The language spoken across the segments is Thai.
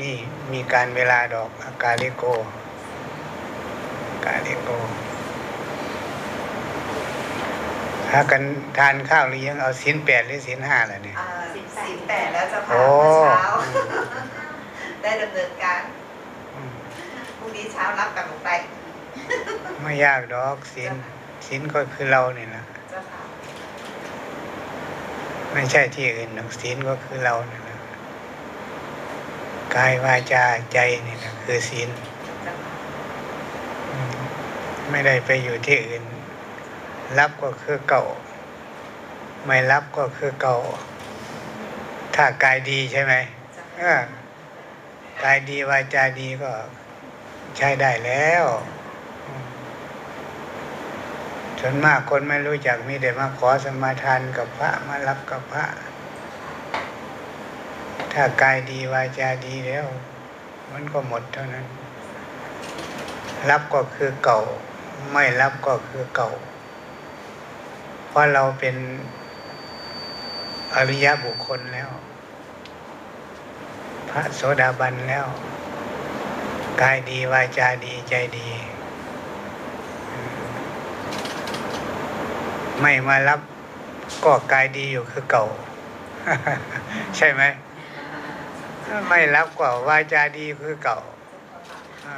มีมีการเวลาดอกอากาลิโกอากาลิโกถ้ากันทานข้าวหรือยังเอาสินแปดหรือสินห้าล่ะเนี่ยอ่าสิบแปดแล้วเจะโอ้ผ่านเมื่อเช้า ได้ดำเนินการอืมพรุ่งนี้เช้ารับกลับลงไป ไม่ยากดอกสินสินก็คือเราเนี่ยนะเจ้าค่ะไม่ใช่ที่อื่นหรอกศีลก็คือเราเนี่ยนะ กายวาจาใจนี่นะคือศีลเจ้าค่ะอืมไม่ได้ไปอยู่ที่อื่น รับก็คือเก่า ไม่รับก็คือเก่า ถ้ากายดีใช่ไหมเจ้าเอค่ะอกายดีวาจาดีก็ใช้ได้แล้วอืมส่วนมากคนไม่รู้จักมีแต่มาขอสมาทานกับพระมารับกับพระ ถ้ากายดีวาจาดีแล้ว มันก็หมดเท่านั้น รับก็คือเก่า ไม่รับก็คือเก่า เพราะเราเป็นอริยบุคคลแล้ว พระโสดาบันแล้ว กายดีวาจาดีใจดี ไม่มารับก็กายดีอยู่คือเก่า ใช่ไหม ไม่รับก็วาจาดีคือเก่าอ่า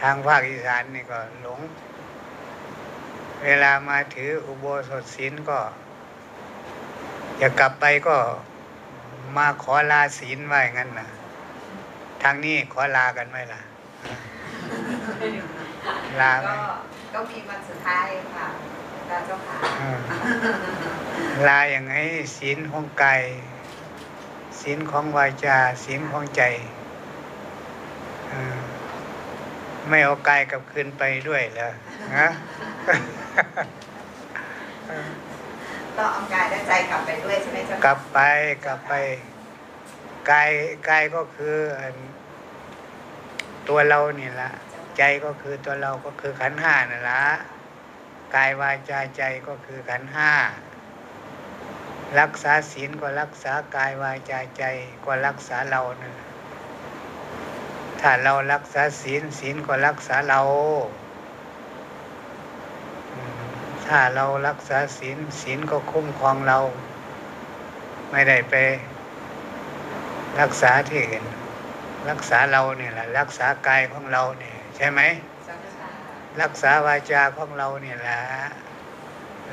ทางภาคอีสานนี่ก็หลง เวลามาถืออุโบสถศีลก็จะกลับไปก็มาขอลาศีลไว้งั้นนะทางนี้ขอลากันไหมล่ะ ลาไหมก็ก็มีวันสุดท้ายค่ะพระเจ้าค่ะอ่าลาอย่างไงศีลของกาย ศีลของวาจาศีลของใจอ่าไม่เอากายกลับคืนไปด้วยเหรอฮะต้องเอากายและใจกลับไปด้วยใช่ไหมเจ้ากค่ะลับไปกลับไปกายกายก็คืออันตัวเรานี่ละใจก็คือตัวเราก็คือขันธ์ห้านั่นละกายวาจาใจก็คือขันธ์ห้า รักษาศีลก็รักษากายวาจาใจก็รักษาเรานั่นแหละถ้าเรารักษาศีลศีลก็รักษาเราอืมถ้าเรารักษาศีลศีลก็คุ้มครองเรา ไม่ได้ไป รักษาที่อื่นรักษาเราเนี่ยแหละรักษากายของเราเนี่ย ใช่ไหมเจ้าค่ะรักษาวาจาของเราเนี่ยแหละ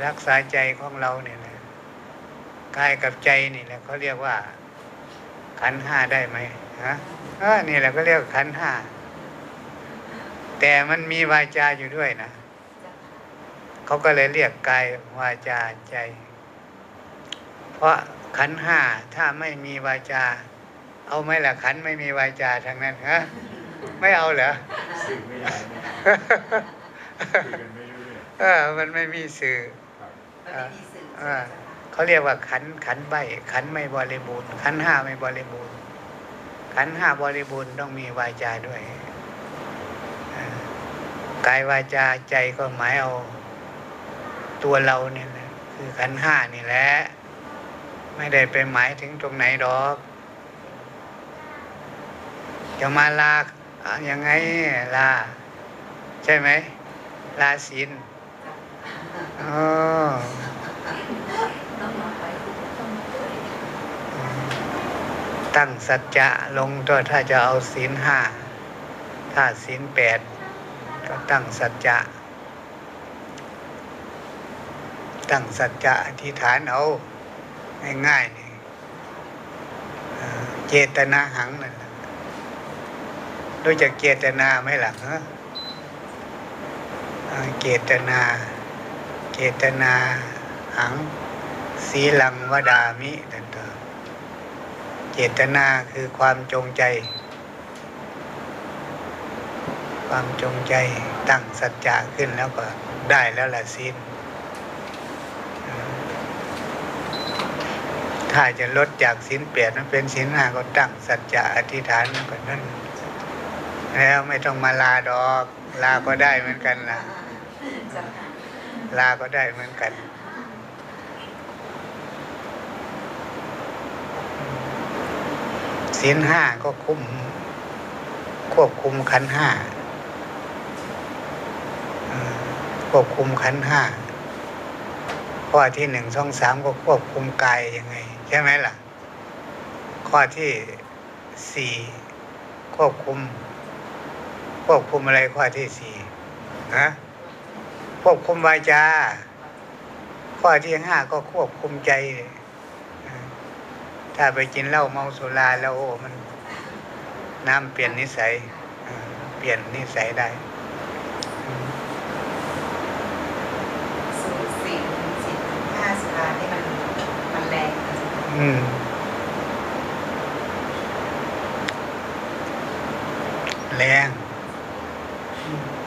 รักษาใจของเราเนี่ยแหละ กายกับใจนี่แหละเขาเรียกว่าขันธ์ห้าได้ไหมฮะเออนี่แหละก็เรียกว่าขันธ์ห้าแต่มันมีวาจาอยู่ด้วยนะเจ้าค่ะเขาก็เลยเรียกกายวาจาใจ เพราะขันธ์ห้าถ้าไม่มีวาจา เอาไหมล่ะขันธ์ไม่มีวาจาทางนั้นฮะไม่เอาเหรอสื่อไม่ได้นะคุยกันไม่รู้เรื่องเออมันไม่มีสื่อครับมันไม่มีสื่อใช่ไหมอ่า เขาเรียกว่าขันขันใบขันไม่บริบูรณ์ขันห้าไม่บริบูรณ์ขันห้าบริบูรณ์ต้องมีวาจาด้วยกายวาจาใจก็หมายเอาตัวเราเนี่ยแหละคือขันห้านี่แหละไม่ได้ไปหมายถึงตรงไหนดอกจะมาลาอะยังไงลา ใช่ไหมลาศีลอ๋อ ตั้งสัจจะลงตัวถ้าจะเอาศีลห้าถ้าศีลแปดก็ตั้งสัจจะ ตั้งสัจจะอธิษฐานเอาง่ายๆนี่เอ่อเจตนาหังนั่นแหละรู้จักเจตนาไหมล่ะฮะเอ่อเจตนาเจตนาหังสีลังวดามิต่างๆ เจตนาคือความจงใจ ความจงใจตั้งสัจจะขึ้นแล้วก็ได้แล้วละสิ้นถ้าจะลดจากสินเปลี่ยนมาเป็นสินห้าก็ตั้งสัจจะอธิษฐานแล้วก็นั่นแล้วไม่ต้องมาลาดอก ลาก็ได้เหมือนกันล่ะ ลาก็ได้เหมือนกัน ศีลห้าก็คุม ควบคุมขันห้าควบคุมขันห้าข้อที่หนึ่งสองสามก็ควบคุมกายยังไง ใช่ไหมล่ะ ข้อที่สี่ควบคุม ควบคุมอะไรข้อที่สี่นะควบคุมวาจา ข้อที่ห้าก็ควบคุมใจ ถ้าไปกินเหล้าเมาสุราแล้วโอ้มันน้ำเปลี่ยนนิสัยอ่าเปลี่ยนนิสัยได้อืมสูตรสี่สี่ห้าสุราที่มันมันแรงนะจ๊ะอืมแรง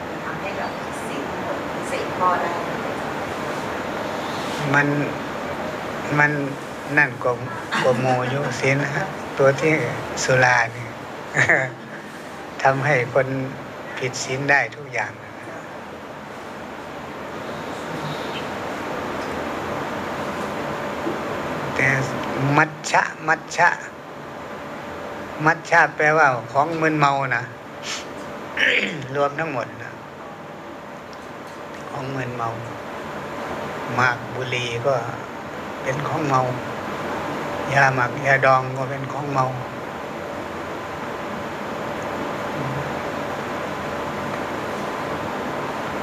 มันทำให้แบบสิ่งหมดสิ่งข้อได้มันมัน นั่นกว่ากว่าโมยุสินตัวที่สุราเนี่ยทำให้คนผิดศีลได้ทุกอย่างแต่มัชชะมัชชะ มัชชะแปลว่าของมึนเมานะรวมทั้งหมดนะของมึนเมา มากบุรีก็เป็นของเมา ยาหมักยาดองก็เป็นของเมา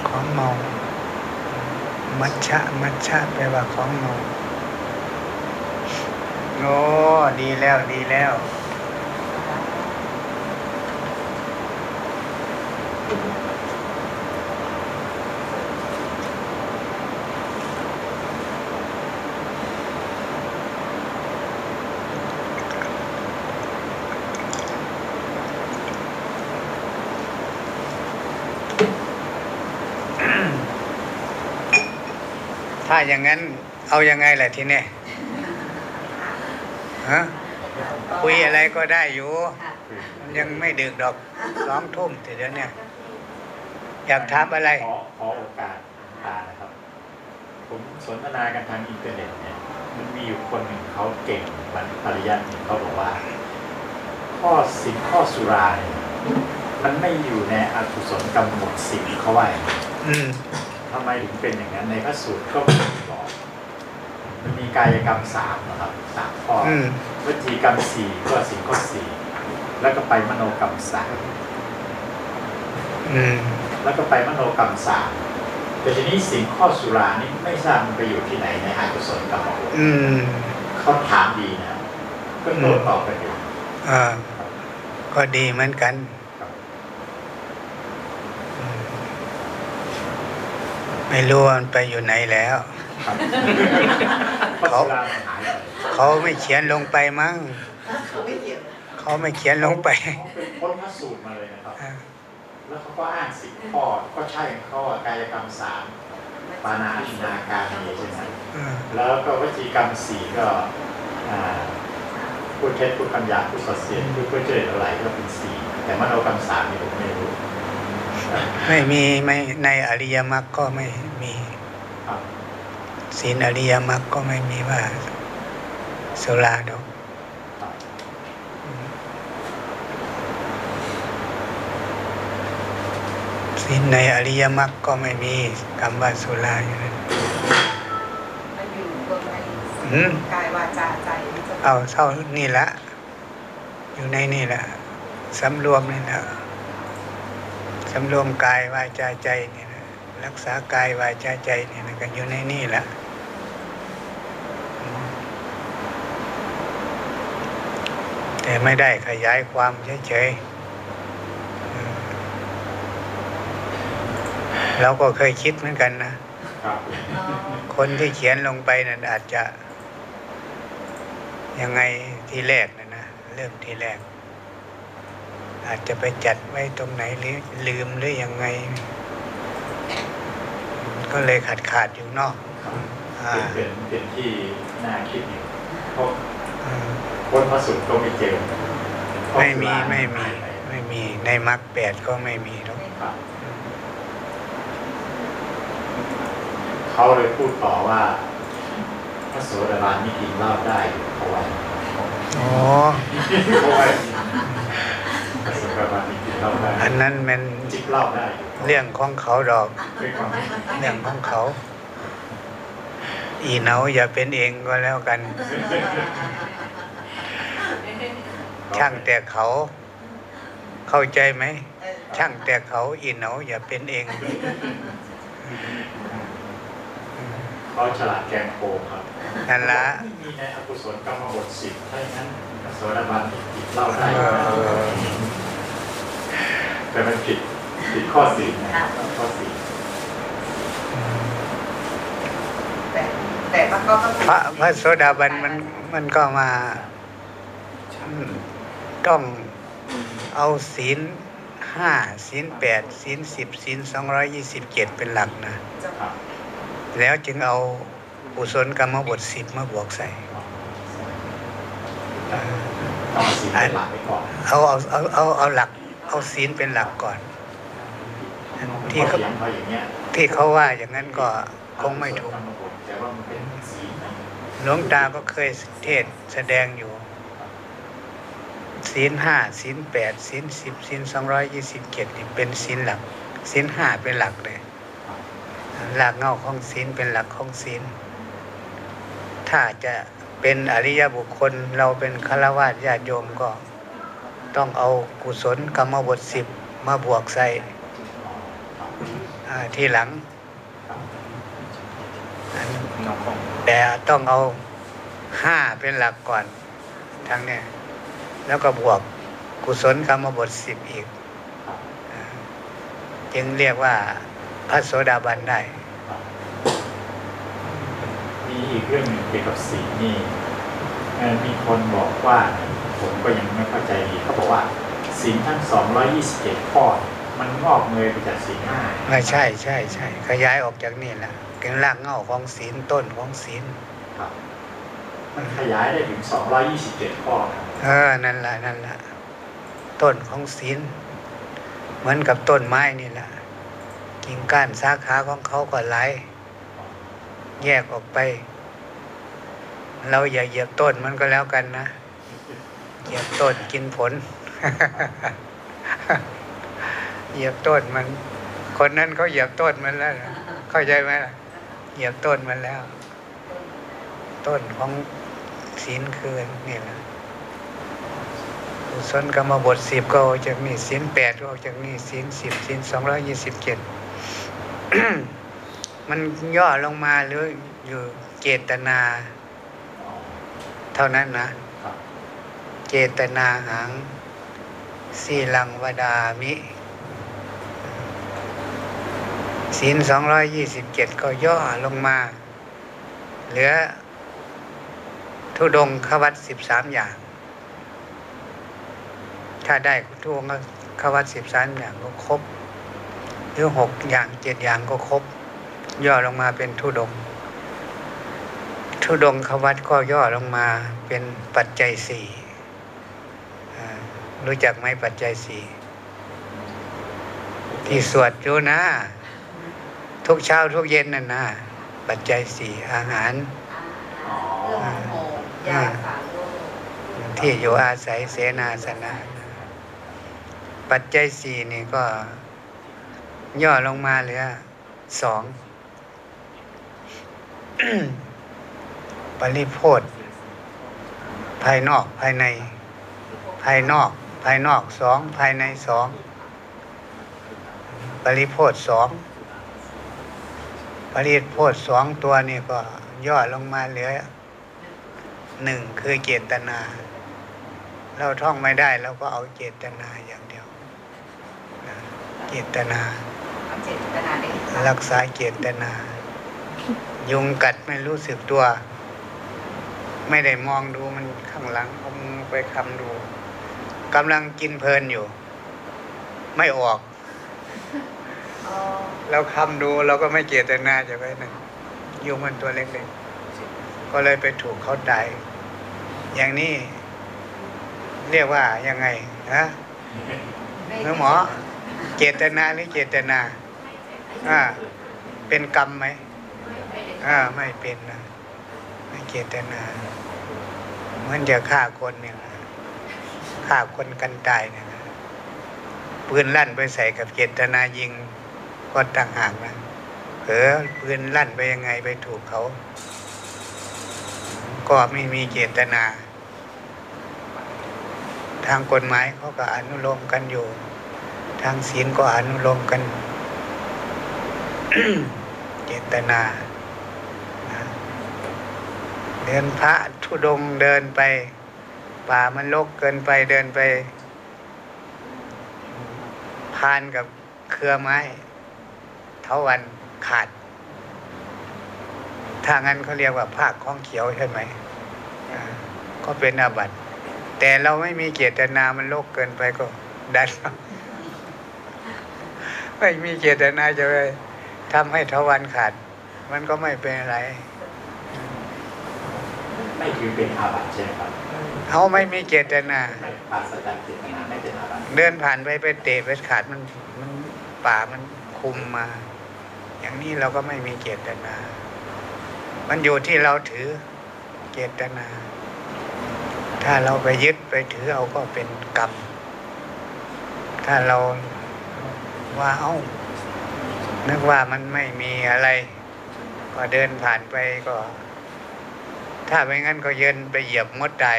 ของเมา มัชชะมัชชะแปลว่าของเมาโอ้ดีแล้วดีแล้ว อย่างนั้น เอายังไงล่ะทีเนี้ยฮะคุยอะไรก็ได้อยู่ มันยังไม่ดึกดอกสองทุ่มทีเดียวเนี่ย อยากถามอะไร ขอขอโอกาสทานนะครับ ผมสนทนากันทางอินเทอร์เน็ตเนี่ยมันมีอยู่คนหนึ่งเขาเก่งมันปริยัติเนี่ยเขาบอกว่า ข้อสินข้อสุราเนี่ยมันไม่อยู่ในอกุศลกรรมหมดสินเขาว่าอย่างนี้อืม ทำไมถึงเป็นอย่างนั้นในพระสูตรก็ไม่ได้บอกมันมีกายกรรมสามนะครับสามข้อออืมวจีกรรมสี่ก็สินข้อสี่แล้วก็ไปมโนกรรมสามอืมแล้วก็ไปมโนกรรมสามแต่ทีนี้สิ่งข้อสุรานี่ไม่ทราบมันไปอยู่ที่ไหนในอกุศลกรรมของอืมเขาถามดีนะก็โต้ตอบกันอยู่อ่าก็ดีเหมือนกัน ครับ อืม ไม่รู้ว่ามันไปอยู่ไหนแล้วครับข้อสุรามันหายไปเขาไม่เขียนลงไปมั้งเขาไม่เกี่ยวเขาไม่เขียนลงไปเขาเป็นพ้นพระสูตรมาเลยนะครับอ่าแล้วเขาก็อ้างสิบข้อก็ใช่ของเขาอะกายกรรมสามปานาอินาการมีใช่ไหมอ่าแล้วก็วจีกรรมสี่ก็อ่าพูดเท็จพูดคำหยาบพูดสัตย์เสียดพูดเพื่อเจริญอะไรก็เป็นสี่แต่มโนกรรมสามนี่ผมไม่รู้ครับ ไม่มีไม่ในอริยมรรคก็ไม่มีครับศีลอริยมรรคก็ไม่มีว่าสุราดอกครับศีลในอริยมรรคก็ไม่มีคำว่าสุราอยู่นั้นมันอยู่ตรงไหนอืมกายวาจาใจนี่จะเอาเท่านี่ละ อยู่ในนี่แหละสำรวมนี่นะ สำรวมกายวาจาใจนี่นะรักษากายวาจาใจนี่นะก็อยู่ในนี่แหละแต่ไม่ได้ขยายความเฉยๆเราก็เคยคิดเหมือนกันนะ คนที่เขียนลงไปนั้นอาจจะ ยังไงทีแรกนะนะ เริ่มทีแรก อาจจะไปจัดไว้ตรงไหนหรือลืมหรือยังไง ก็เลยขาดขาดๆอยู่เนอกครับอ่าเป็นเป็นเป็นที่น่าคิดอยู่เพราะอืมคนพระสูตรก็ไม่เจอไม่มีข้อสุราไม่มีหายปไม่มีในมรรคแปดก็ไม่มีหรอกครับเขาเลยพูดต่อว่า พระโสดาบันนี่กินเหล้าได้อยู่เขาว่าอ๋อเขาไว้พระโสดาบันนี่กินเหล้าได้ อันนั้นมันจิบเหล้าได้เรื่องของเขาดอกเป็นความเห็นเรื่องของเขา อีเหนาอย่าเป็นเองก็แล้วกัน ช่างแต่เขา เข้าใจไหม ช่างแต่เขาอีเหนาอย่าเป็นเองเขาฉลาดแกงโกงครับนั่นละมีในอกุศลกรรมบทสิบถ้าอย่างนั้นพระโสดาบันนี่กินเหล้าได้เออ แต่มันผิดผิดข้อสี่นะข้อสี่แต่แต่ว่าก็ก็พระพระโสดาบันมันมันก็มาอืมต้องเอาศีลห้าศีลแปดศีลสิบศีลสองร้อยยี่สิบเจ็ดเป็นหลักนะครับแล้วจึงเอากุศลกรรมบทสิบมาบวกใส่ต้องสี่เป็นหลักไปก่อนเอาเอาเอาเอาเอาหลัก เอาศีลเป็นหลักก่อน ที่ที่เขาเขาเถียงเขาอย่างเงี้ยที่เขาว่าอย่างนั้นก็คงไม่ถูกกรรมบทแต่ว่ามันเป็นสีนะหลวงตาก็เคยเทศน์แสดงอยู่ศีลห้าศีลแปดศีลสิบศีลสองร้อยยี่สิบเจ็ดนี่เป็นศีลหลักศีลห้าเป็นหลักเลย หลักเงาของศีลเป็นหลักของศีลถ้าจะเป็นอริยบุคคลเราเป็นฆราวาสญาติโยมก็ ต้องเอากุศลกรรมบทสิบมาบวกใส่ทีหลัง แต่ต้องเอาห้าเป็นหลักก่อนทางเนี้ยแล้วก็บวกกุศลกรรมบทสิบอีก จึงเรียกว่าพระโสดาบันได้ มีอีกเรื่องหนึ่งเกี่ยวกับสีนี่มีคนบอกว่า ผมก็ยังไม่เข้าใจดีเขาบอกว่าสีลทั้ง 227 ข้อ มันงอกเงยไปจากสีลห้าไม่ใช่ใช่ใช่ขยายออกจากนี่แหละเป็นรากเหง้าของศีลต้นของศีลครับ มันขยายได้ถึง 227 ข้อครับเออนั่นแหละนั่นแหละต้นของศีลเหมือนกับต้นไม้นี่แหละกิ่งก้านสาขาของเขาก็ไหลแยกออกไป เราอย่าเหยียบต้นมันก็แล้วกันนะ เหยียบต้นกินผล เหยียบต้นมัน คนนั้นเขาเหยียบต้นมันแล้วเข้าใจไหมล่ะเหยียบต้นมันแล้ว ต้นของศีลคือนี่แหละกุศลกรรมบทสิบก็ออกจากนี่ศีลแปดก็ออกจากนี่ศีลสิบศีลสองร้อยยี่สิบเจ็ดมันย่อลงมาหรืออยู่เจตนา เท่านั้นนะ จตนาหังสีลังวดามิ ศีลสองร้อยยี่สิบเจ็ดก็ย่อลงมา เหลือ ทุดงควัตสิบสามอย่าง ถ้าได้ทุดงควัตสิบสามอย่างก็ครบ หรือหกอย่างเจ็ดอย่างก็ครบ ย่อลงมาเป็นทุดง ทุดงควัตก็ย่อลงมาเป็นปัจจัยสี่ รู้จักไหมปัจจัยสี่ที่สวดอยู่นะ ทุกเช้าทุกเย็นนั่นนะปัจจัยสี่อาหารเรื่องโหยาสารโลกที่อยู่อาศัยเสนาสนะ ปัจจัยสี่นี่ก็ ย่อลงมาเหลือสองปริโพธภายนอกภายใน ภายนอก ภายนอกสองภายในสองปริโพธสองปริโพธสองตัวนี่ก็ย่อลงมาเหลือหนึ่งคือเจตนา เราท่องไม่ได้เราก็เอาเจตนาอย่างเดียวนะเจตนาเอาเจตนาได้รักษาเจตนา ยุงกัดไม่รู้สึกตัว ไม่ได้มองดูมันข้างหลังเอามือไปคำดู กำลังกินเพลินอยู่ ไม่ออกอ๋อเราคำดูเราก็ไม่เจตนาจะไปนั่นยุงมันตัวเล็กๆก็เลยไปถูกเขาตายอย่างนี้ เรียกว่ายังไงฮะหรือหมอ เจตนาหรือเจตนาอ่าเป็นกรรมไหมอ่าไม่เป็นนะไม่เจตนาเหมือนจะฆ่าคนเนี่ยนะ ฆ่าคนกันตายเนี่ยปืนลั่นไปใส่กับเจตนายิงก็ต่างหากนะเผลอปืนลั่นไปยังไงไปถูกเขา ก็ไม่มีเจตนา ทางกฎหมายเขาก็อนุโลมกันอยู่ ทางศีลก็อนุโลมกัน เจตนาเดินพระธุดงค์เดินไป ป่ามันรกเกินไปเดินไป พานกับเครือไม้ เทาวันขาด ถ้างั้นเขาเรียกว่าภาคของเขียวใช่ไหม ก็เป็นอาบัติ แต่เราไม่มีเจตนามันโลกเกินไปก็ดันไม่มีเจตนาจะไปทำให้ทวันขาด มันก็ไม่เป็นอะไร ไม่ถือเป็นอาบัติใช่ไหมครับเขาไม่มีเจตนาไม่ปราศจากเจตนาไม่เป็นอาบัติเดินผ่านไปไปเตะไปขาดมันมันป่ามันคุมมา อย่างนี้เราก็ไม่มีเจตนา มันอยู่ที่เราถือเจตนา ถ้าเราไปยึดไปถือเอาก็เป็นกรรม ถ้าเราว่าเอ้านึกว่ามันไม่มีอะไร ก็เดินผ่านไปก็ ถ้าไม่งั้นก็เยินไปเหยียบมดตาย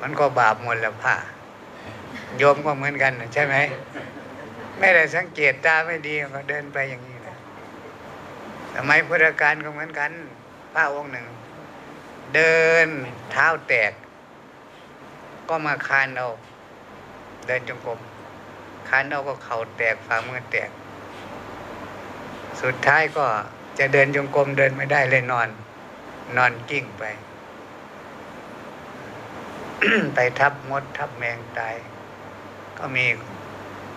มันก็บาปหมดแล้วผ้าโยมก็เหมือนกันใช่ไหมไม่ได้สังเกตตาไม่ดีก็เดินไปอย่างนี้นะสมัยพุทธกาลก็เหมือนกันพระองค์หนึ่ง เดินเท้าแตก ก็มาคานเอา เดินจงกรมคานเอาก็เข่าแตกฝ่ามือแตก สุดท้ายก็จะเดินจงกรมเดินไม่ได้เลยนอน นอนกิ้งไป ไปทับมดทับแมงตาย ก็มี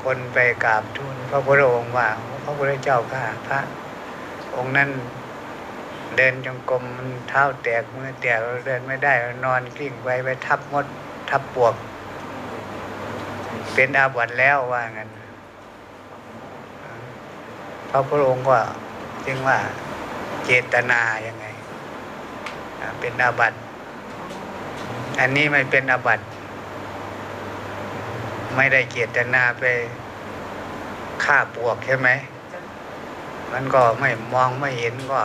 คนไปกราบทูลพระพุทธองค์ว่าพระพุทธเจ้าข้าพระ องค์นั้นเดินจงกรมมันเท้าแตกมือแตกเดินไม่ได้นอนกิ้งไปไปทับมดทับปวก เป็นอาบัติแล้วว่างั้นพระพุทธองค์ก็จึงว่าเจตนายังไง เป็นอาบัติ อันนี้ไม่เป็นอาบัติ ไม่ได้เจตนาไปฆ่าปวกใช่ไหม มันก็ไม่มองไม่เห็นก็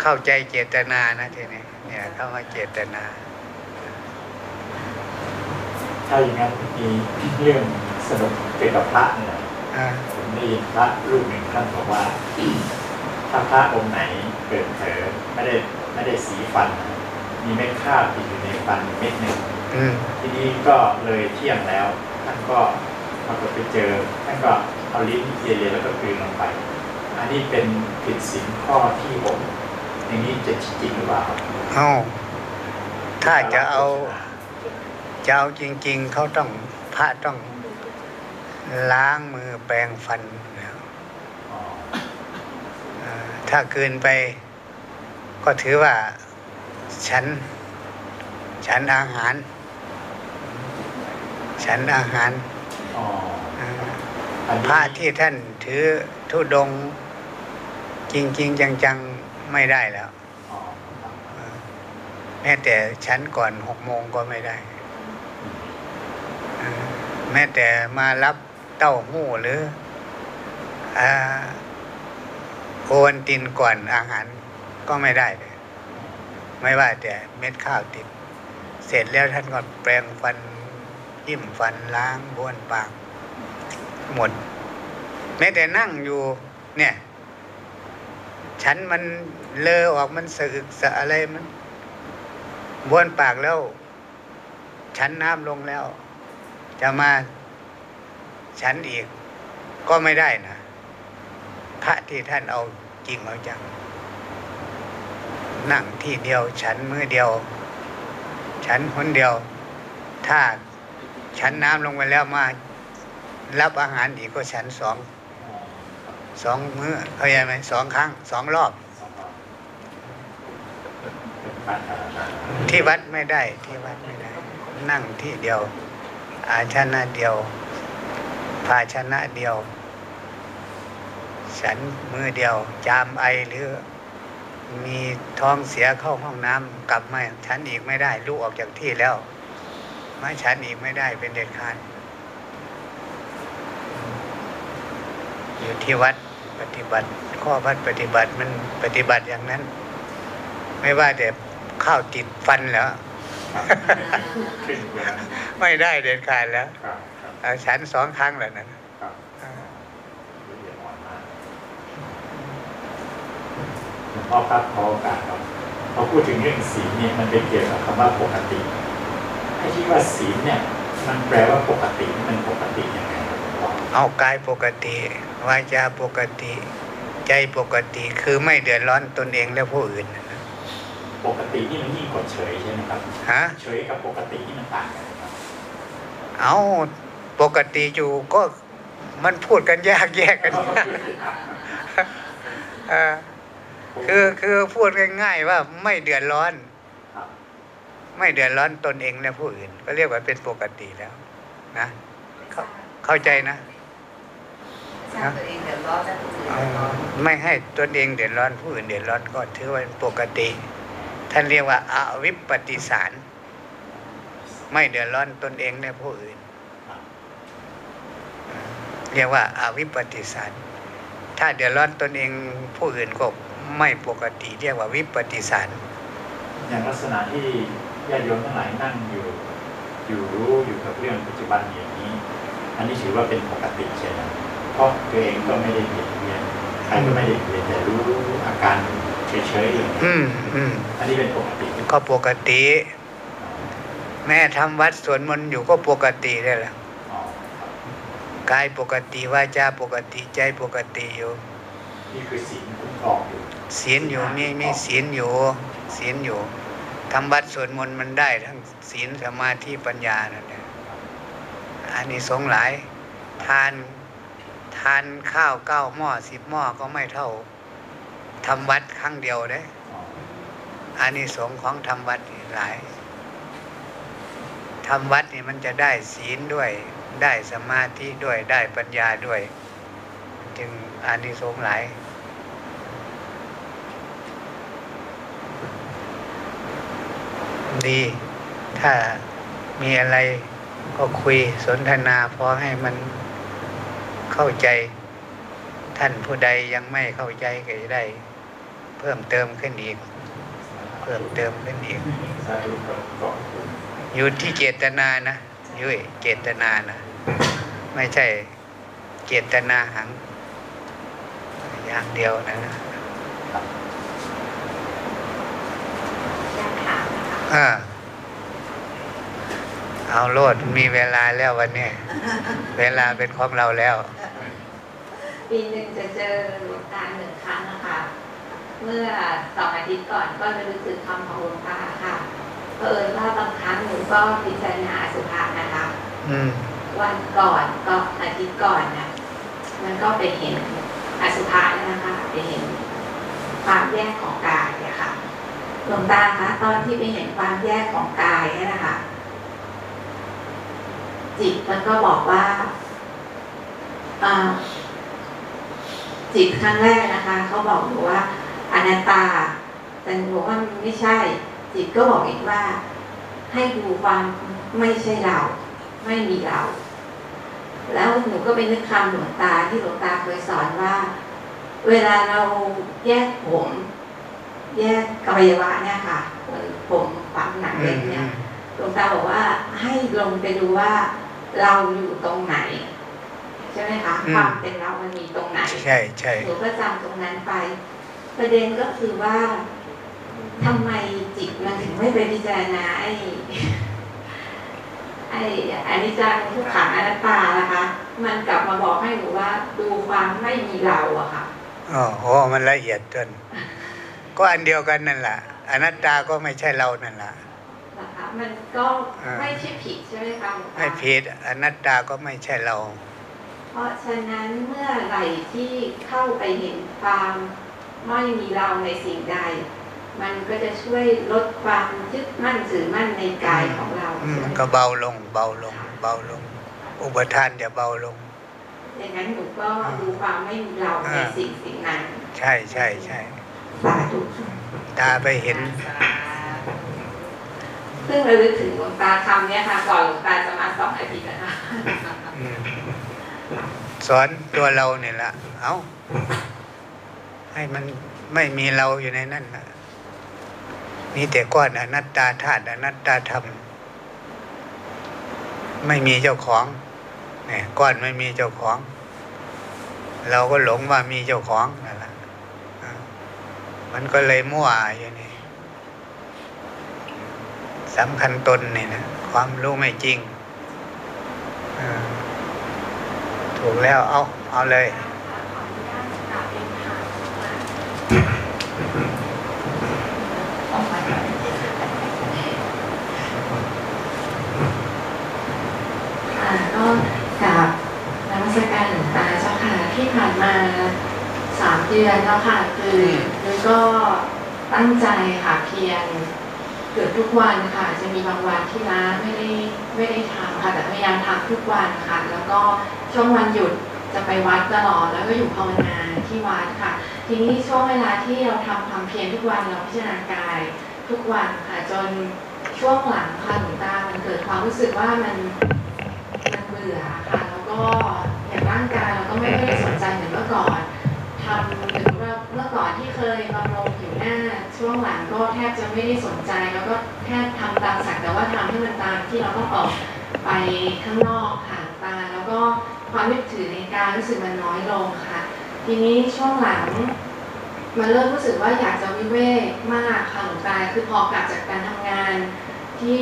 เข้าใจเจตนานะทีนี้เนี่ยเข้ามาเจตนา ถ้าอย่างนั้นมีเรื่องสนุกเกี่ยวกับพระเนี่ยอ่าผมได้ยินพระรูปหนึ่งท่านบอกว่า ถ้าพระองค์ไหนเกิดเผลอไม่ได้ไม่ได้สีฟัน มีเม็ดข้าวติดอยู่ในฟันเม็ดหนึ่งอืมทีนี้ก็เลยเที่ยงแล้วท่านก็ปรากฏไปเจอท่านก็เอาลิ้นเลียๆแล้วก็กลืนลงไป อันนี้เป็นผิดศีลข้อที่หกอย่างนี้จะจริงหรือเปล่าครับเอาถ้าจะเอาจะเอาจริง ๆเขาต้องพระต้องล้างมือแปรงฟันแล้ว อ๋อ อ่า ถ้าเกินไปก็ถือว่าฉัน ฉันอาหาร ฉันอาหารอ๋ออ่าอันนี้พระที่ท่านถือธุดงค์จริงๆจังๆไม่ได้แล้วอ๋อครับอ่าแม้แต่ฉันก่อนหกโมงก็ไม่ได้อ่าแม้แต่มารับเต้าหู้หรืออา โอวันตินก่อนอาหารก็ไม่ได้เลยไม่ว่าแต่เม็ดข้าวติด เสร็จแล้วท่านก็แปรงฟันยิ้มฟันล้างบ้วนปากหมด แม้แต่นั่งอยู่ เนี่ย ฉันมันเลอออกมันสึกสะอะไรมันบ้วนปากแล้ว ฉันน้ำลงแล้ว จะมาฉันอีกก็ไม่ได้นะ พระที่ท่านเอาจริงเอาจังนั่งที่เดียว ฉันมือเดียว ฉันคนเดียว ถ้าฉันน้ำลงไปแล้วมา รับอาหารอีกก็ฉันสองสองมื้อเข้าใจไหมสองครั้งสองรอบ ที่วัดไม่ได้ที่วัดไม่ได้ นั่งที่เดียว อาชนะเดียว ภาชนะเดียว ฉันมือเดียว จามไอหรือ มีท้องเสียเข้าห้องน้ำกลับมาฉันอีกไม่ได้ลูกออกจากที่แล้วมาฉันอีกไม่ได้เป็นเด็ดขาดอยู่ที่วัดปฏิบัติ ข้อวัดปฏิบัติมันปฏิบัติอย่างนั้น ไม่ว่าแต่ข้าวติดฟันแล้วขึ้นอย่างนั้นไม่ได้เด็ดขาดแล้วครับครับเอ่อฉันสองครั้งแล้วนั้น ครับ เอ่อ ละเอียดอ่อนมาก หลวงพ่อครับขอโอกาสครับพอพูดถึงเรื่องศีลเนี่ยมันเป็นเกี่ยวกับคำว่าปกติไอ้ที่ว่าศีลเนี่ยมันแปลว่าปกตินี่มันปกติยังไงครับหลวงพ่อเอากายปกติวาจาปกติ ใจปกติคือไม่เดือดร้อนตนเองและผู้อื่น ปกตินี่มันยิ่งกว่าเฉยใช่ไหมครับฮะเฉยกับปกตินี่มันต่างกันครับเอาปกติอยู่ก็มันพูดกันยากแยกกันยากเออ คือคือพูดง่ายๆว่าไม่เดือดร้อนครับไม่เดือดร้อนตนเองและผู้อื่น ก็เรียกว่าเป็นปกติแล้ว นะ เข้าเข้าใจนะสร้างตัวเองเดือดร้อนจะผู้อื่นเดือดร้อนไม่ให้ตนเองเดือดร้อนผู้อื่นเดือดร้อนก็ถือว่าเป็นปกติ ท่านเรียกว่าอาวิปปติสาร ไม่เดือดร้อนตนเองและผู้อื่นครับเรียกว่าอาวิปปติสาร ถ้าเดือดร้อนตนเองผู้อื่นก็ ไม่ปกติเรียกว่าวิปปติสารอย่างลักษณะที่ญาติโยมทั้งหลายนั่งอยู่ อยู่รู้อยู่กับเรื่องปัจจุบันอย่างนี้ อันนี้ถือว่าเป็นปกติใช่ไหมเพราะตัวเองก็ไม่ได้เบียดเบียนใครก็ไม่ได้เบียดแต่รู้อาการเฉยๆอย่างนี้อืมอืมอันนี้เป็นปกติก็ปกติ แม่ทำวัดสวดมนต์อยู่ก็ปกติได้แหละอ๋อครับกายปกติวาจาปกติใจปกติอยู่ นี่คือศีลคุ้มครองอยู่ศีลอยู่มีมีศีลอยู่ศีลอยู่ทำวัดสวดมนต์มันได้ทั้งศีลสมาธิปัญญานั่นแหละอันนี้สงส์หลาย ทานทานข้าวเก้าหม้อสิบหม้อก็ไม่เท่าทำวัดครั้งเดียวเด้อ๋ออันนี้สงส์ของทำวัดนี่หลายทำวัดนี่มันจะได้ศีลด้วย ได้สมาธิด้วยได้ปัญญาด้วย จึง อานิสงส์หลายดี ถ้ามีอะไรก็คุยสนทนาพอให้มันเข้าใจ ท่านผู้ใดยังไม่เข้าใจก็จะได้ เพิ่มเติมขึ้นอีก เพิ่มเติมขึ้นอีก อยู่ที่เจตนานะยุ้ยเจตนานะ ไม่ใช่เจตนาหัง อย่างเดียวนะอยากถามนะคะเออเอาโลดมีเวลาแล้ววันนี้ เวลาเป็นของเราแล้ว ปีหนึ่งจะเจอหลวงตาหนึ่งครั้งนะคะ เมื่อสองอาทิตย์ก่อนก็จะรู้สึกคำของหลวงตาค่ะเผอิญว่าบางครั้งหนูก็พิจารณาอสุภะนะคะ อืมวันก่อนก็อาทิตย์ก่อนนะมันก็ไปเห็น อสุภะนะคะไปเห็นความแยกของกายอะค่ะหลวงตาคะตอนที่ไปเห็นความแยกของกายนี่นะคะจิตมันก็บอกว่าจิตครั้งแรกนะคะเขาบอกหนูว่าอนัตตา แต่หนูบอกว่ามันไม่ใช่ จิตก็บอกอีกว่า ให้ดูความไม่ใช่เรา ไม่มีเรา แล้วหนูก็ไปนึกคำหลวงตาที่หลวงตาเคยสอนว่า เวลาเราแยกผม แยกอวัยวะเนี่ยค่ะผมฝังหนังอืเล็มกอืเนี่ยมหลวงตาบอกว่าให้ลงไปดูว่าเราอยู่ตรงไหน ใช่ไหมคะความเป็นเรามันมีตรงไหน ใช่ใช่หนูก็จำตรงนั้นไป ประเด็นก็คือว่าทำไมจิตมันถึงไม่ไปพิจารณาไอ้ ไอ้อนิจจังทุกขังอนัตตานะคะ มันกลับมาบอกให้หนูว่าดูความไม่มีเราอะค่ะอ๋อโหมันละเอียดจนก็อันเดียวกันนั่นแหละอนัตตาก็ไม่ใช่เรานั่นแหละนะคะมันก็อ่าไม่ใช่ผิดใช่ไหมคะหลวงตาไม่ผิดอนัตตาก็ไม่ใช่เรา เพราะฉะนั้นเมื่อไหร่ที่เข้าไปเห็นความไม่มีเราในสิ่งใด มันก็จะช่วยลดความยึดมั่นถือมั่นในกายของเราอืมใช่ไหมันมก็เบาลง เบาลง เบาลง อุปทานจะเบาลงอย่างนั้นหนูก็ดูความไม่มีเราในอ่าสิ่งสิ่งนั้น ใช่ใช่ใช่สาธุค่ะตาไปเห็นเพิ่งระลึกถึงหลวงตาคำเนี่ยค่ะก่อนหลวงตาจะมาสองอาทิตย์นะคะอืมสอนตัวเราเนี่ยละเอาให้มันไม่มีเราอยู่ในนั่นนะ มีแต่ก้อนอนัตตาธาตุอนัตตาธรรม ไม่มีเจ้าของเนี่ยก้อนไม่มีเจ้าของ เราก็หลงว่ามีเจ้าของนั่นแหละมันก็เลยมั่วอยู่นี่สำคัญตนนี่นะความรู้ไม่จริงถูกแล้วเอาเอาเลย ก็กับนมัสการหลวงตาเจ้าค่ะที่ผ่านมาสามเดือนแล้วค่ะ คือคือก็ตั้งใจค่ะเพียรเกือบทุกวันค่ะ จะมีบางวันที่ล้าไม่ได้ไม่ได้ทำค่ะแต่พยายามทำทุกวันค่ะ แล้วก็ช่วงวันหยุดจะไปวัดตลอดแล้วก็อยู่ภาวนาที่วัดค่ะ ทีนี้ช่วงเวลาที่เราทำความเพียรทุกวันเราพิจารณากายทุกวันค่ะจนช่วงหลังค่ะหลวงตามันเกิดความรู้สึกว่ามัน มันเบื่อค่ะแล้วก็อย่างร่างกายเราก็ไม่ได้สนใจเหมือนเมื่อก่อนทำถึงว่าเมื่อก่อนที่เคยบำรุงผิวหน้าช่วงหลังก็แทบจะไม่ได้สนใจ แล้วก็แค่ทำตามสักแต่ว่าทำให้มันตามที่เราต้องออกไปข้างนอกค่ะตา แล้วก็ความยึดถือในการรู้สึกมันน้อยลงค่ะ ทีนี้ช่วงหลังมันเริ่มรู้สึกว่าอยากจะวิเวกมากค่ะหลวงตาคือพอกลับจากการทำงาน ที่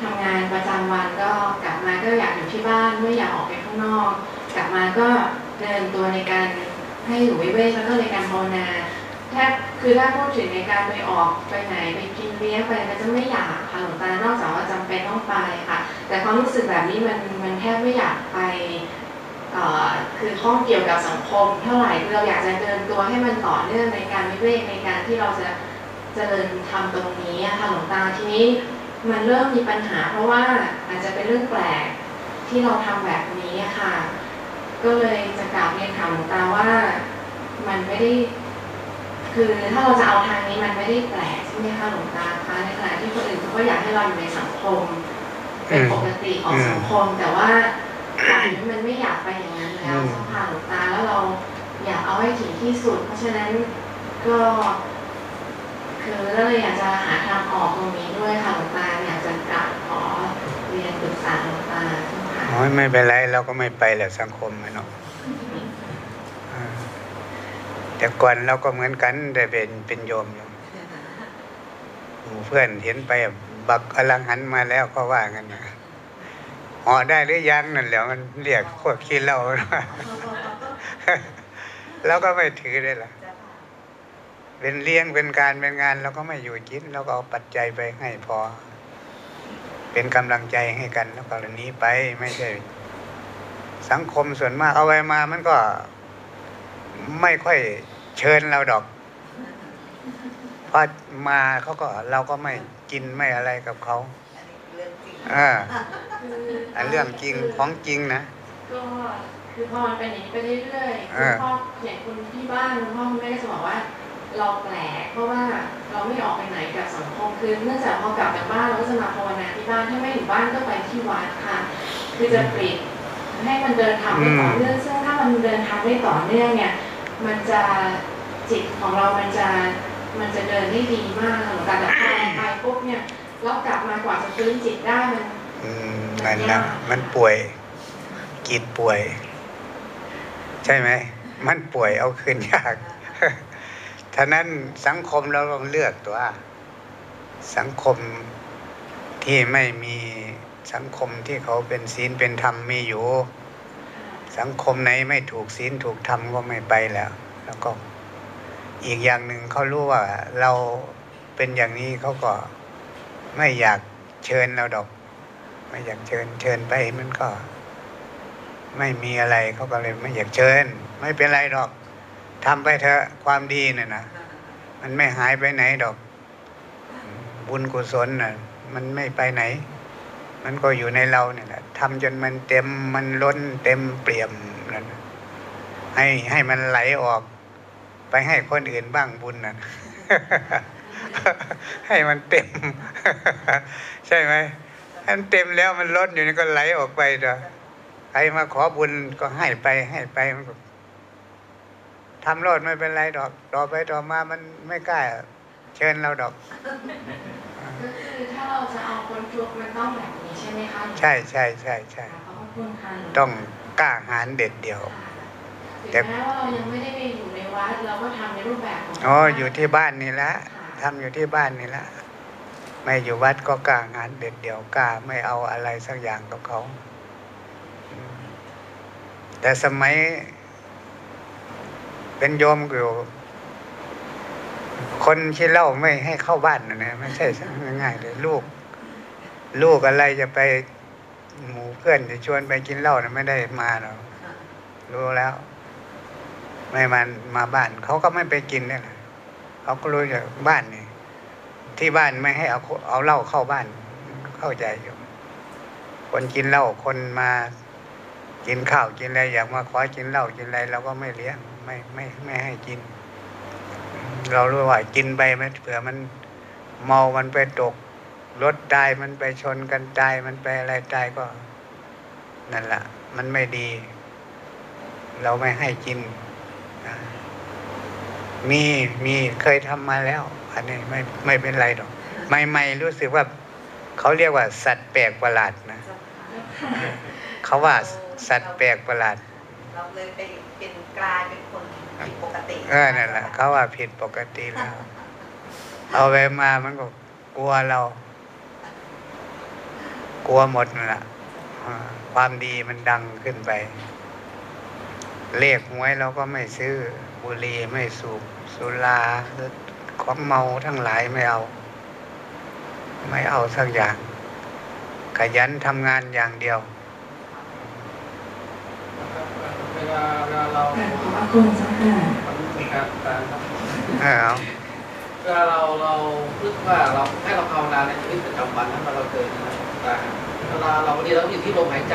ทำงานประจำวันก็กลับมาก็อยากอยู่ที่บ้านไม่อยากออกไปข้างนอก กลับมาก็เดินตัวในการให้อยู่วิเวกแล้วก็ในการภาวนาแทบคือถ้าพูดถึงในการไปออกไปไหนไปกินเลี้ยงไปก็จะไม่อยากค่ะหลวงตานอกจากว่าจำเป็นต้องไปค่ะ แต่ความรู้สึกแบบนี้มันมันแทบไม่อยากไปคือข้องเกี่ยวกับสังคมเท่าไหร่คือเราอยากจะเดินตัวให้มันต่อเนื่องในการวิเวกในการที่เราจะเจริญทำตรงนี้ค่ะหลวงตาทีนี้ มันเริ่มมีปัญหา เพราะว่าอาจจะเป็นเรื่องแปลกที่เราทำแบบนี้อะค่ะ ก็เลยจะกล่าวเรียนถามหลวงตาว่ามันไม่ได้คือถ้าเราจะเอาทางนี้มันไม่ได้แปลกใช่ไหมคะหลวงตาคะในขณะที่คนอื่นเขาก็อยากให้เราอยู่ในสังคมเป็นปกติของสังคม แต่ว่าตอนนี้มันไม่อยากไปอย่างนั้นแล้วอืมเจ้าค่ะหลวงตาแล้วเราอยากเอาให้ถึงที่สุด เพราะฉะนั้นก็ คือก็เลยอยากจะหาทางออกตรงนี้ด้วยค่ะหลวงตาอยากจะกลับขอเรียนปรึกษาหลวงตาเจ้าค่ะโอ้ยไม่เป็นไรเราก็ไม่ไปแหละสังคมไม่เนาะแต่ก่อนเราก็เหมือนกันได้เป็นเป็นโยมอยู่หมู่เพื่อนเห็นไปบักอลังหันมาแล้วก็ว่ากันนะห่อได้หรือยังนั่นแหละมันเรียกพวกขี้เล้าเราก็ไม่ถือได้ละ เป็นเลี้ยงเป็นการเป็นงานเราก็ไม่อยู่กินเราก็เอาปัจจัยไปให้พอ เป็นกำลังใจให้กันแล้วก็หนีไปไม่ใช่ สังคมส่วนมากเอาไว้มามันก็ไม่ค่อยเชิญเราดอกพอมาเขาก็เราก็ไม่กินไม่อะไรกับเขาเรื่องจริงอ่าคืออันเรื่องจริงของจริงนะก็คือพอมันเป็นอย่างนี้ไปเรื่อยๆอ่าคุณพ่ออย่างคุณที่บ้านคุณพ่อคุณแม่ก็จะบอกว่า เราแปลกเพราะว่าเราไม่ออกไปไหนกับสังคมคือเนื่องจากพอกลับจากบ้านเราก็จะมาภาวนาที่บ้านถ้าไม่อยู่บ้านก็ไปที่วัดค่ะ คือจะปลิดให้มันเดินทางได้ต่อเนื่องซึ่งถ้ามันเดินทางได้ต่อเนื่องเนี่ย มันจะจิตของเรามันจะมันจะเดินได้ดีมากหลวงตาแต่พอไปปุ๊บเนี่ยแล้วกลับมากว่าจะฟื้นจิตได้มันอืมนั่นนะมันป่วยกิจป่วย ใช่ไหมมันป่วยเอาคืนยาก ท่านั้นสังคมเราต้องเลือกตัวสังคมที่ไม่มีสังคมที่เขาเป็นศีลเป็นธรรมมีอยู่ สังคมไหนไม่ถูกศีลถูกธรรมก็ไม่ไปแล้ว แล้วก็อีกอย่างหนึ่งเขารู้ว่าเราเป็นอย่างนี้เขาก็ไม่อยากเชิญเราดอก ไม่อยากเชิญเชิญไปมันก็ ไม่มีอะไรเขาก็เลยไม่อยากเชิญ ไม่เป็นไรดอก ทำไปเถอะความดีน่ะนะมันไม่หายไปไหนดอก บุญกุศลน่ะ มันไม่ไปไหน มันก็อยู่ในเราเนี่ยแหละทำจนมันเต็มมันล้นเต็มเปี่ยมนั่นให้ให้มันไหลออก ไปให้คนอื่นบ้างบุญน่ะให้มันเต็ม ใช่ไหมมันเต็มแล้วมันล้นอยู่นี่ก็ไหลออกไปเด้อใครมาขอบุญก็ให้ไปให้ไปมันก็ ทำโลดไม่เป็นไรดอก ต่อไปต่อมามันไม่กล้าเชิญเราดอกก็คือถ้าเราจะเอาคนทุกข์มันต้องแบบนี้ใช่ไหมคะใช่ใช่ใช่ใช่ขอบคุณค่ะต้องกล้าหาญเด็ดเดียวถึงแม้ว่าเรายังไม่ได้ไปอยู่ในวัดเราก็ทำในรูปแบบของอ๋ออยู่ที่บ้านนี่ละทำอยู่ที่บ้านนี่ละไม่อยู่วัดก็กล้างานเด็ดเดี่ยวกล้าไม่เอาอะไรสักอย่างกับเขาอืมแต่สมัย เป็นโยมอยู่คนที่เล่าไม่ให้เข้าบ้านนะเนี่ยไม่ใช่ง่ายๆเลยลูก ลูกอะไรจะไปหมู่เพื่อนจะชวนไปกินเหล้านะไม่ได้มาหรอกรู้แล้ว ไม่มามาบ้าน เขาก็ไม่ไปกินเนี่ยแหละเขาก็รู้จากบ้านนี่ที่บ้านไม่ให้เอาเอาเหล้าเข้าบ้าน เข้าใจอยู่ คนกินเหล้าคนมากินข้าวกินอะไรอยากมาขอกินเหล้ากินอะไรเราก็ไม่เลี้ยง ไม่ไม่ไม่ให้กิน เรารู้ว่ากินไปมันเผื่อมันเมามันไปตกรถตายมันไปชนกันตายมันไปอะไรตายก็ นั่นแหละมันไม่ดี เราไม่ให้กินอ่ามีมีเคยทำมาแล้ว อันนี้ไม่ไม่เป็นไรหรอกใหม่ๆรู้สึกว่า เขาเรียกว่า สัตว์แปลกประหลาดนะ เขาว่าสัตว์แปลกประหลาดเราเลยไป เป็นกลายเป็นคนผิดปกติเออนั่นแหละเขาว่าผิดปกติแล้ว เอาไปมามันก็กลัวเรา กลัวหมดนั่นแหละอ่าความดีมันดังขึ้นไป เลขหวยเราก็ไม่ซื้อ บุหรี่ไม่สูบสุราหรือของเมาทั้งหลายไม่เอา ไม่เอาสักอย่าง ขยันทำงานอย่างเดียว เวลาเวลาเราขอบคุณเจ้าค่ะมีการการครับเออเอาเวลาเราเราคิดว่าเราให้เราภาวนาในชีวิตประจำวันนั้นเราเกิดนะครับแต่เวลาเราบางทีเราอยู่ที่ลมหายใจ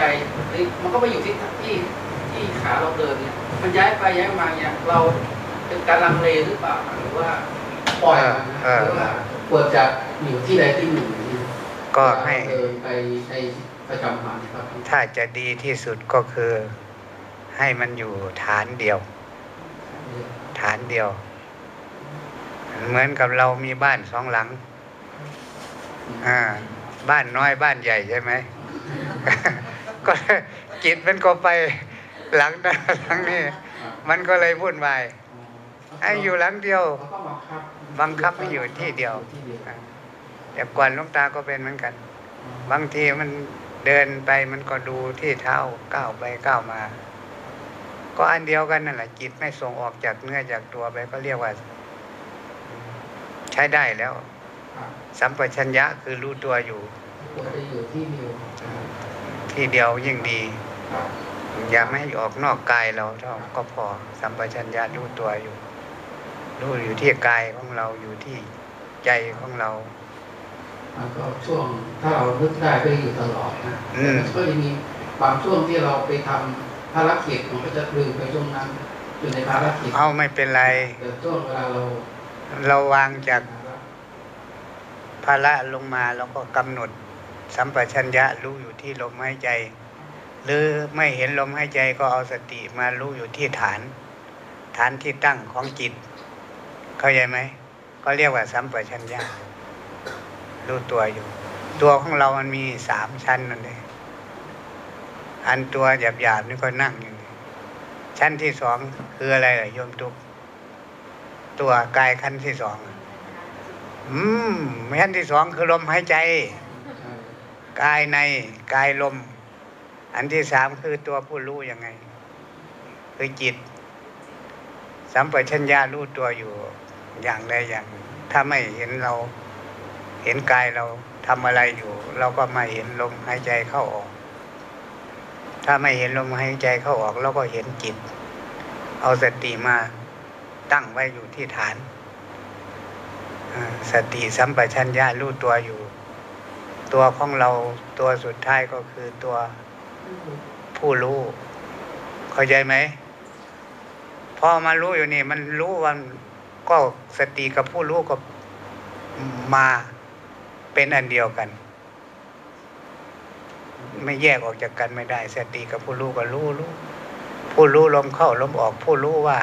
เฮ้ยมันก็ไปอยู่ที่ที่ที่ขาเราเดินเนี่ยมันย้ายไปย้ายมาเนี่ยเราเป็นการลังเลหรือเปล่าหรือว่าปล่อยมันนะเออหรือว่าควรจะอยู่ที่ใดที่หนึ่งเนี่ยก็ให้เดินไปในประจำวันครับถ้าจะดีที่สุดก็คือ ให้มันอยู่ฐานเดียว ฐานเดียว เหมือนกับเรามีบ้านสองหลังอ่าบ้านน้อยบ้านใหญ่ใช่ไหมก็จิตมันก็ไปหลังนั้นหลังนี้ มันก็เลยวุ่นวายให้อยู่หลังเดียวเขาก็บังคับบังคับให้อยู่ที่เดียวที่เดียวแต่ก่อนหลูกตาก็เป็นเหมือนกัน บางทีมันเดินไปมันก็ดูที่เท้าก้าวไปก้าวมา ก็อันเดียวกันนั่นแหละจิตไม่ส่งออกจากเนื้อจากตัวไปก็เรียกว่า ใช้ได้แล้วครับสัมปชัญญะคือรู้ตัวอยู่ควรจะอยู่ที่เดียวที่เดียวยิ่งดี อย่าไม่ให้ออกนอกกายเราเท่าก็พอสัมปชัญญะรู้ตัวอยู่รู้อยู่ที่กายของเราอยู่ที่ใจของเรามันก็ช่วงถ้าเรานึกได้ก็อยู่ตลอดนะอืมก็จะมีบางช่วงที่เราไปทำ ภารกิจมันก็จะลืมไปช่วงนั้นอยู่ในภารกิจเอาไม่เป็นไรแต่ช่วงเวลาเรา เราวางจากภาระลงมาเราก็กำหนด สัมปชัญญะรู้อยู่ที่ลมหายใจ หรือไม่เห็นลมหายใจก็เอาสติมารู้อยู่ที่ฐาน ฐานที่ตั้งของจิต เข้าใจไหมก็เรียกว่าสัมปชัญญะรู้ตัวอยู่ ตัวของเรามันมีสามชั้นนั่นเอง อันตัวหยาบๆนี่ก็นั่งอยู่ชั้นที่สองคืออะไรล่ะโยมทุก ตัวกายขั้นที่สองอืมขั้นที่สองคือลมหายใจกายในกายลม อันที่สามคือตัวผู้รู้ยังไง คือจิต สัมปชัญญะรู้ตัวอยู่อย่างใดอย่างหนึ่งถ้าไม่เห็นเราเห็นกายเราทำอะไรอยู่ เราก็ไม่เห็นลมหายใจเข้าออก ถ้าไม่เห็นลมหายใจเข้าออกเราก็เห็นจิต เอาสติมาตั้งไว้อยู่ที่ฐาน สติสัมปชัญญะรู้ตัวอยู่ ตัวของเราตัวสุดท้ายก็คือตัวผู้รู้ เข้าใจไหมพอมารู้อยู่นี่ มันรู้ว่าก็สติกับผู้รู้ก็มาเป็นอันเดียวกัน ไม่แยกออกจากกันไม่ได้ สติกับผู้รู้ก็รู้รู้ผู้รู้ลมเข้าลมออกผู้รู้ว่า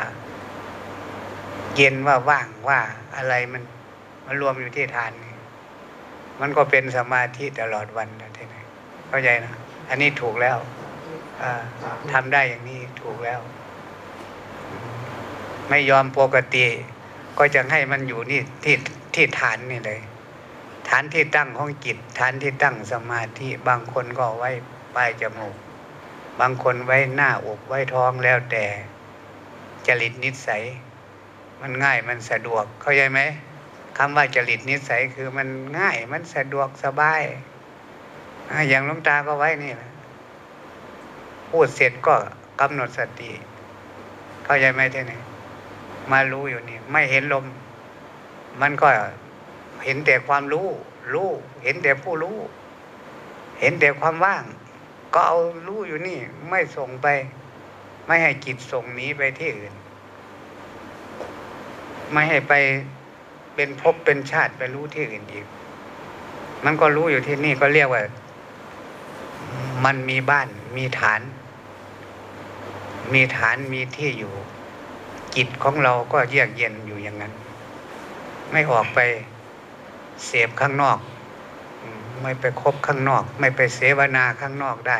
เย็นว่าว่างว่าอะไรมันมันรวมอยู่ที่ฐานนี่มันก็เป็นสมาธิตลอดวันนะที่ไหนเข้าใจนะอันนี้ถูกแล้วอ่าทำได้อย่างนี้ถูกแล้ว ไม่ยอมปกติ ก็จะให้มันอยู่นี่ที่ที่ฐานนี่เลย ฐานที่ตั้งของจิตฐานที่ตั้งสมาธิบางคนก็ไว้ปลายจมูก บางคนไว้หน้าอกไว้ท้องแล้วแต่จริตนิสัย มันง่ายมันสะดวกเข้าใจไหมคำว่าจริตนิสัยคือมันง่ายมันสะดวกสบาย อย่างลวงตาก็ไว้นี่แหละพูดเสร็จก็กำหนดสติ เข้าใจไหมท่านนี่มารู้อยู่นี่ ไม่เห็นลม มันก็ เห็นแต่ความรู้ รู้ เห็นแต่ผู้รู้ เห็นแต่ความว่าง ก็เอารู้อยู่นี่ ไม่ส่งไป ไม่ให้จิตส่งหนีไปที่อื่น ไม่ให้ไปเป็นภพเป็นชาติไปรู้ที่อื่นอีก มันก็รู้อยู่ที่นี่ก็เรียกว่า มันมีบ้าน มีฐาน มีฐานมีที่อยู่จิตของเราก็เยือกเย็นอยู่อย่างนั้น ไม่ออกไป เสพข้างนอก ไม่ไปคบข้างนอก ไม่ไปเสวนาข้างนอกได้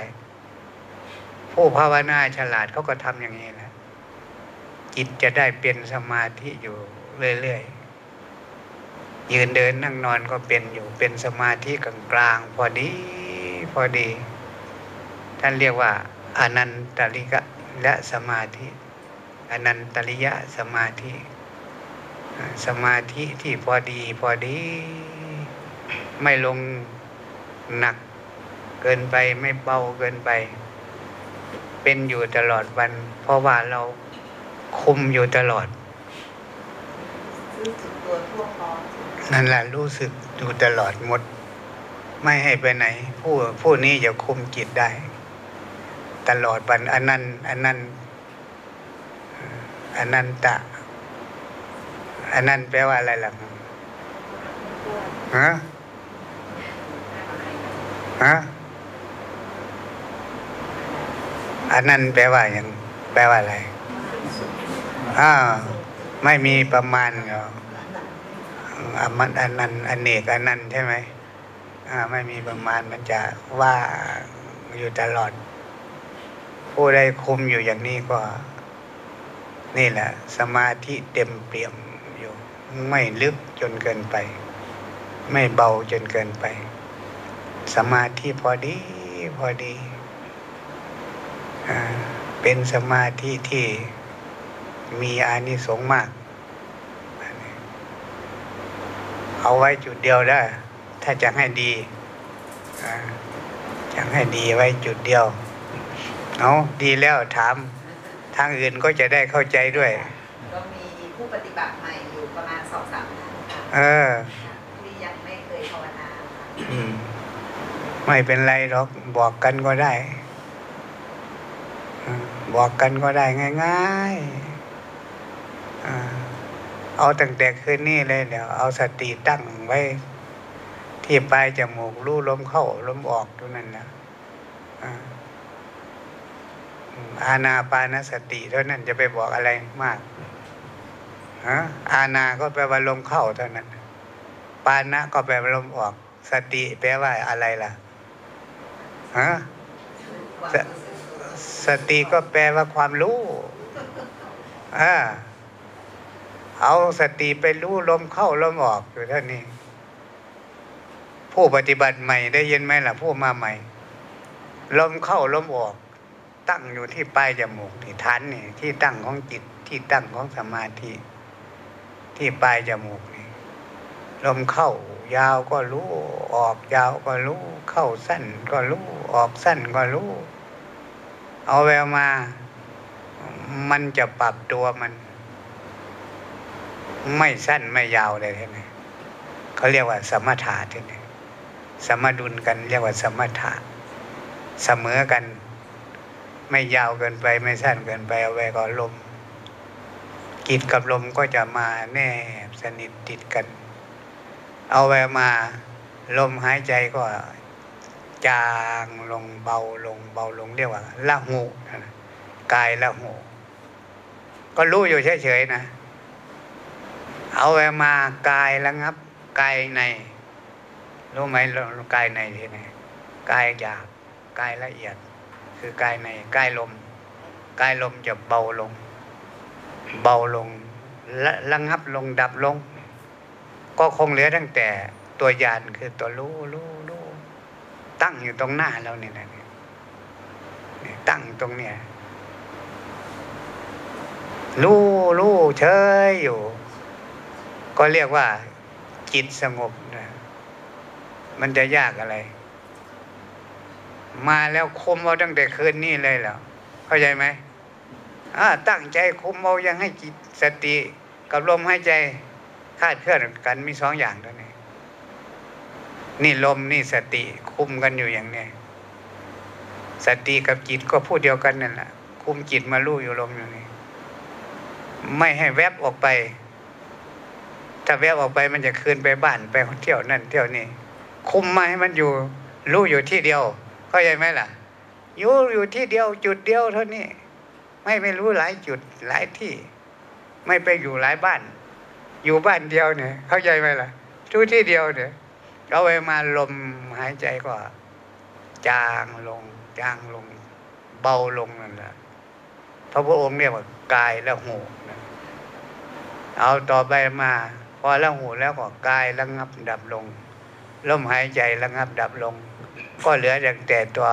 ผู้ภาวนาฉลาดเขาก็ทำอย่างนี้แหละจิตจะได้เป็นสมาธิอยู่เรื่อยๆยืนเดินนั่งนอนก็เป็นอยู่เป็นสมาธิกลางๆพอดีพอดี ท่านเรียกว่าอนันตริกะและสมาธิ อนันตริยะสมาธิ สมาธิที่พอดีพอดี ไม่ลงหนักเกินไปไม่เบาเกินไป เป็นอยู่ตลอดวัน เพราะว่าเราคุมอยู่ตลอดนั่นแหละรู้สึกอยู่ตลอดหมด ไม่ให้ไปไหน ผู้ผู้นี้จะคุมจิตได้ ตลอดวันอันนั้นอันนั้นอันนั้นตะ อันนั้นแปลว่าอะไรล่ะฮะฮะอันนั้นแปลว่าอย่างแปลว่าอะไรอ้าไม่มีประมาณเหรออามันอันนั้นอันเนกอันนั้นใช่ไหมอ่า ไม่มีประมาณมันจะว่าอยู่ตลอด ผู้ใดคุมอยู่อย่างนี้ก็ นี่แหละ สมาธิเต็มเปี่ยม ไม่ลึกจนเกินไป ไม่เบาจนเกินไป สมาธิพอดีพอดีอเป็นสมาธิที่มีอานิสงส์มาก เอาไว้จุดเดียวได้ ถ้าจะให้ดีจะให้ดีไว้จุดเดียว เอาดีแล้วถาม ทางอื่นก็จะได้เข้าใจด้วย ก็มีผู้ปฏิบัติใหม่ ประมาณสองสามท่านค่ะเออ ที่ยังไม่เคยภาวนาค่ะอืม ไม่เป็นไรหรอก บอกกันก็ได้อืมบอกกันก็ได้ง่ายๆอ่าเอาตั้งแต่คืนนี้เลยเดี๋ยวเอาสติตั้งไว้ ที่ปลายจมูกรู้ลมเข้าลมออกตรงนั้นนะอ่าอืมอาณาปานสติเท่านั้นจะไปบอกอะไรมากฮะ อาณาก็แปลว่าลมเข้าเท่านั้น ปานะก็แปลว่าลมออก สติแปลว่าอะไรล่ะฮะสรู้สึกตัวสติก็แปลว่าความรู้อ่าเอาสติไปรู้ลมเข้าลมออกอยู่เท่านี้ ผู้ปฏิบัติใหม่ได้ยินไหมล่ะ ผู้มาใหม่ ลมเข้าลมออก ตั้งอยู่ที่ปลายจมูกที่ฐานนี่ที่ตั้งของจิตที่ตั้งของสมาธิ ที่ปลายจมูกนี่ลมเข้ายาวก็รู้ ออกยาวก็รู้ เข้าสั้นก็รู้ ออกสั้นก็รู้ เอาแววมา มันจะปรับตัวมัน ไม่สั้นไม่ยาวเลยทีนี้เขาเรียกว่า สมถะทีนี้สมดุลกันเรียกว่าสมถะเสมอกัน ไม่ยาวเกินไป ไม่สั้นเกินไปเอาไว้ก็ลม จิตกับลมก็จะมาแนบสนิทติดกัน เอาไว้มาลมหายใจก็จางลงเบาลงเบาลงเรียกว่าละหูกายละหูก็รู้อยู่เฉยๆนะ เอาไว้มากายระงับกายใน รู้ไหมกายในที่ไหนกายหยาบกายละเอียด คือกายในกายลมกายลมจะเบาลง เบาลงและระงับลงดับลง ก็คงเหลือตั้งแต่ตัวยานคือตัวรู้รู้รู้ตั้งอยู่ตรงหน้าเราเนี่ยนะตั้งตรงเนี่ยรู้รู้เฉยอยู่ ก็เรียกว่า จิตสงบนะมันจะยากอะไร มาแล้วคมเอาตั้งแต่คืนนี้เลยเหรอเข้าใจไหม ตั้งใจคุมเอายังให้จิตสติกับลมหายใจคาดเคลื่อนกันมีสองอย่างเท่านี้ นี่ลมนี่สติคุมกันอยู่อย่างนี้สติกับจิตก็พูดเดียวกันนั่นแหละคุมจิตมาลู่อยู่ลมอยู่นี่ไม่ให้แวบออกไป ถ้าแวบออกไปมันจะคืนไปบ้านไปเที่ยวนั่นเที่ยวนี่คุมมาให้มันอยู่รู้อยู่ที่เดียวเข้าใจไหมล่ะอยู่อยู่ที่เดียวจุดเดียวเท่านี้ ไม่ไปรู้หลายจุดหลายที่ ไม่ไปอยู่หลายบ้าน อยู่บ้านเดียวเนี่ย เข้าใจไหมล่ะทุกที่เดียวเนี่ยเอาไปมาลมหายใจก็จางลง จางลง เบาลงนั่นแหละพระพุทธองค์เรียกว่ากายและหูเอาต่อไปมา พอละหูแล้วก็กายระงับดับลงลมหายใจระงับดับลง ก็เหลือแต่ตัว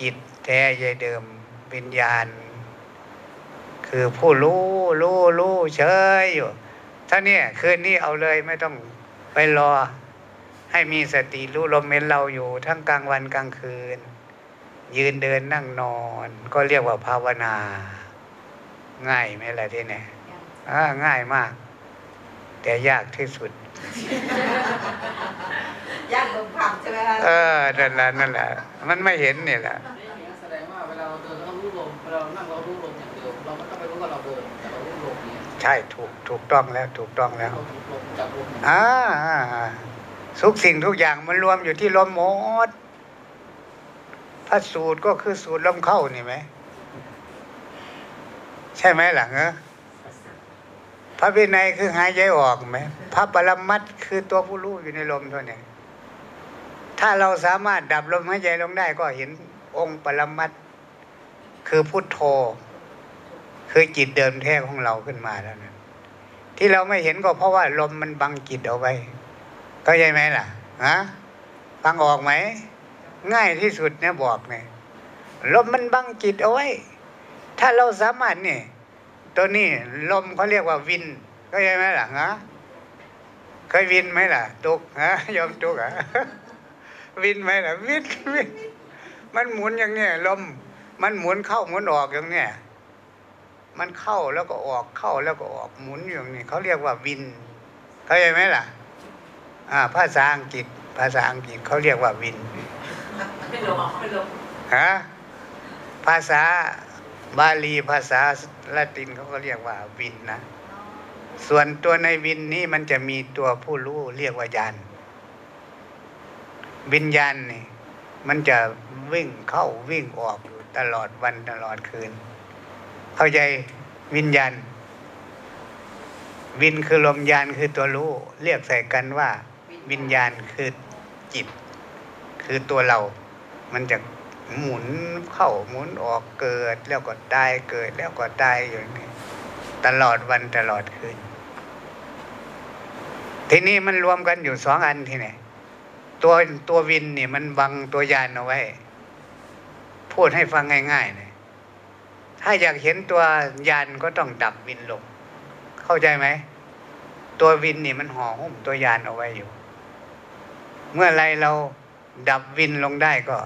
จิตแท้ใจเดิมวิญญาณ คือผู้รู้รู้รู้เฉยอยู่ ถ้าเนี่ยคืนนี้เอาเลยไม่ต้องไปรอ ให้มีสติรู้ลมเม็นเราอยู่ ทั้งกลางวันกลางคืน ยืนเดินนั่งนอน ก็เรียกว่าภาวนา ง่ายไหมล่ะที่เนี่ยอ่าง่ายมาก แต่ยากที่สุดยากลงความใช่ไหมคะเออนั่นแหละนั่นแหละมันไม่เห็นนี่แหละนี่อย่างนี้แสดงว่าเวลาเราเดินเราต้องรู้ลมเวลาเรานั่งเรา ใช่ถูกถูกต้องแล้วถูกต้องแล้วเรารู้ลมจับลมอ่าอ่าอ่าทุกสิ่งทุกอย่างมันรวมอยู่ที่ลมหมดพระสูตรก็คือสูตรลมเข้านี่ไหมใช่ไหมหลังเออพระวินัยคือหายใจออกไหมพระปรมัตถ์คือตัวผู้รู้อยู่ในลมเท่านี้ถ้าเราสามารถดับลมหายใจลงได้ก็เห็นองค์ปรมัตถ์คือพุทโธ คือจิตเดิมแท้ของเราขึ้นมาแล้วนะที่เราไม่เห็นก็เพราะว่าลมมันบังจิตเอาไว้เข้าใจไหมล่ะฮะฟังออกไหม ง่ายที่สุดเนี่ยบอกเนี่ยลมมันบังจิตเอาไว้ ถ้าเราสามารถเนี่ยตัวนี้ลมเขาเรียกว่าวินเข้าใจไหมล่ะฮะเคยวินไหมล่ะ ตุกฮะยอมตุกอะวินไหมล่ะวินวินมันหมุนอย่างเนี้ยลมมันหมุนเข้าหมุนออกอย่างเนี้ย มันเข้าแล้วก็ออกเข้าแล้วก็ออกหมุนอยู่อย่างนี้เขาเรียกว่าวิน เข้าใจไหมล่ะ อ่า ภาษาอังกฤษ ภาษาอังกฤษเขาเรียกว่าวินไม่ลงอะไม่ลงฮะภาษาบาลีภาษาละตินเขาก็เรียกว่าวินนะ ส่วนตัวในวินนี้มันจะมีตัวผู้รู้เรียกว่ายานวิญญาณนี่มันจะวิ่งเข้าวิ่งออกอยู่ตลอดวันตลอดคืน เข้าใจวิญญาณ วินคือลมยานคือตัวรู้ เรียกใส่กันว่า วิญญาณคือจิต คือตัวเรา มันจะหมุนเข้าหมุนออกเกิดแล้วก็ตายเกิดแล้วก็ตายอยู่นี้ตลอดวันตลอดคืน ทีนี้มันรวมกันอยู่สองอันที่ไหนตัวตัววินนี่มันบังตัวยานเอาไว้ พูดให้ฟังง่ายๆเลย ถ้าอยากเห็นตัวยานก็ต้องดับวินลง เข้าใจไหม ตัววินนี่มันห่อหุ้มตัวยานเอาไว้อยู่ เมื่อไรเราดับวินลงได้ก็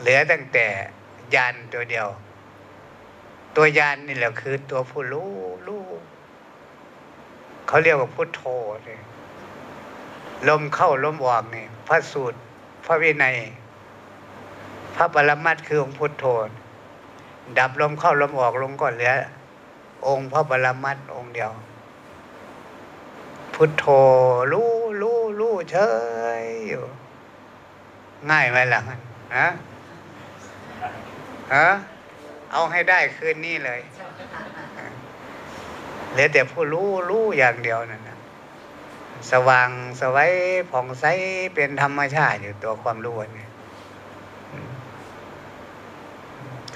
เหลือตั้งแต่ยานตัวเดียว ตัวยานนี่แหละคือตัวผู้รู้รู้เขาเรียกว่าพุทโธเลยลมเข้าลมออกนี่พระสูตร พระวินัย พระปรมัตถ์คือองค์พุทโธ ดับลมเข้าลมออกลงก็เหลือ องค์พระบรมัตถ์องค์เดียว พุทโธรู้รู้รู้เฉยอยู่ ง่ายไหมล่ะฮะฮะเอาให้ได้คืนนี้เลยเหลือแต่ผู้รู้รู้อย่างเดียวนั่นนะสว่างสวัยผ่องใสเป็นธรรมชาติอยู่ตัวความรู้อันเนี่ยอืม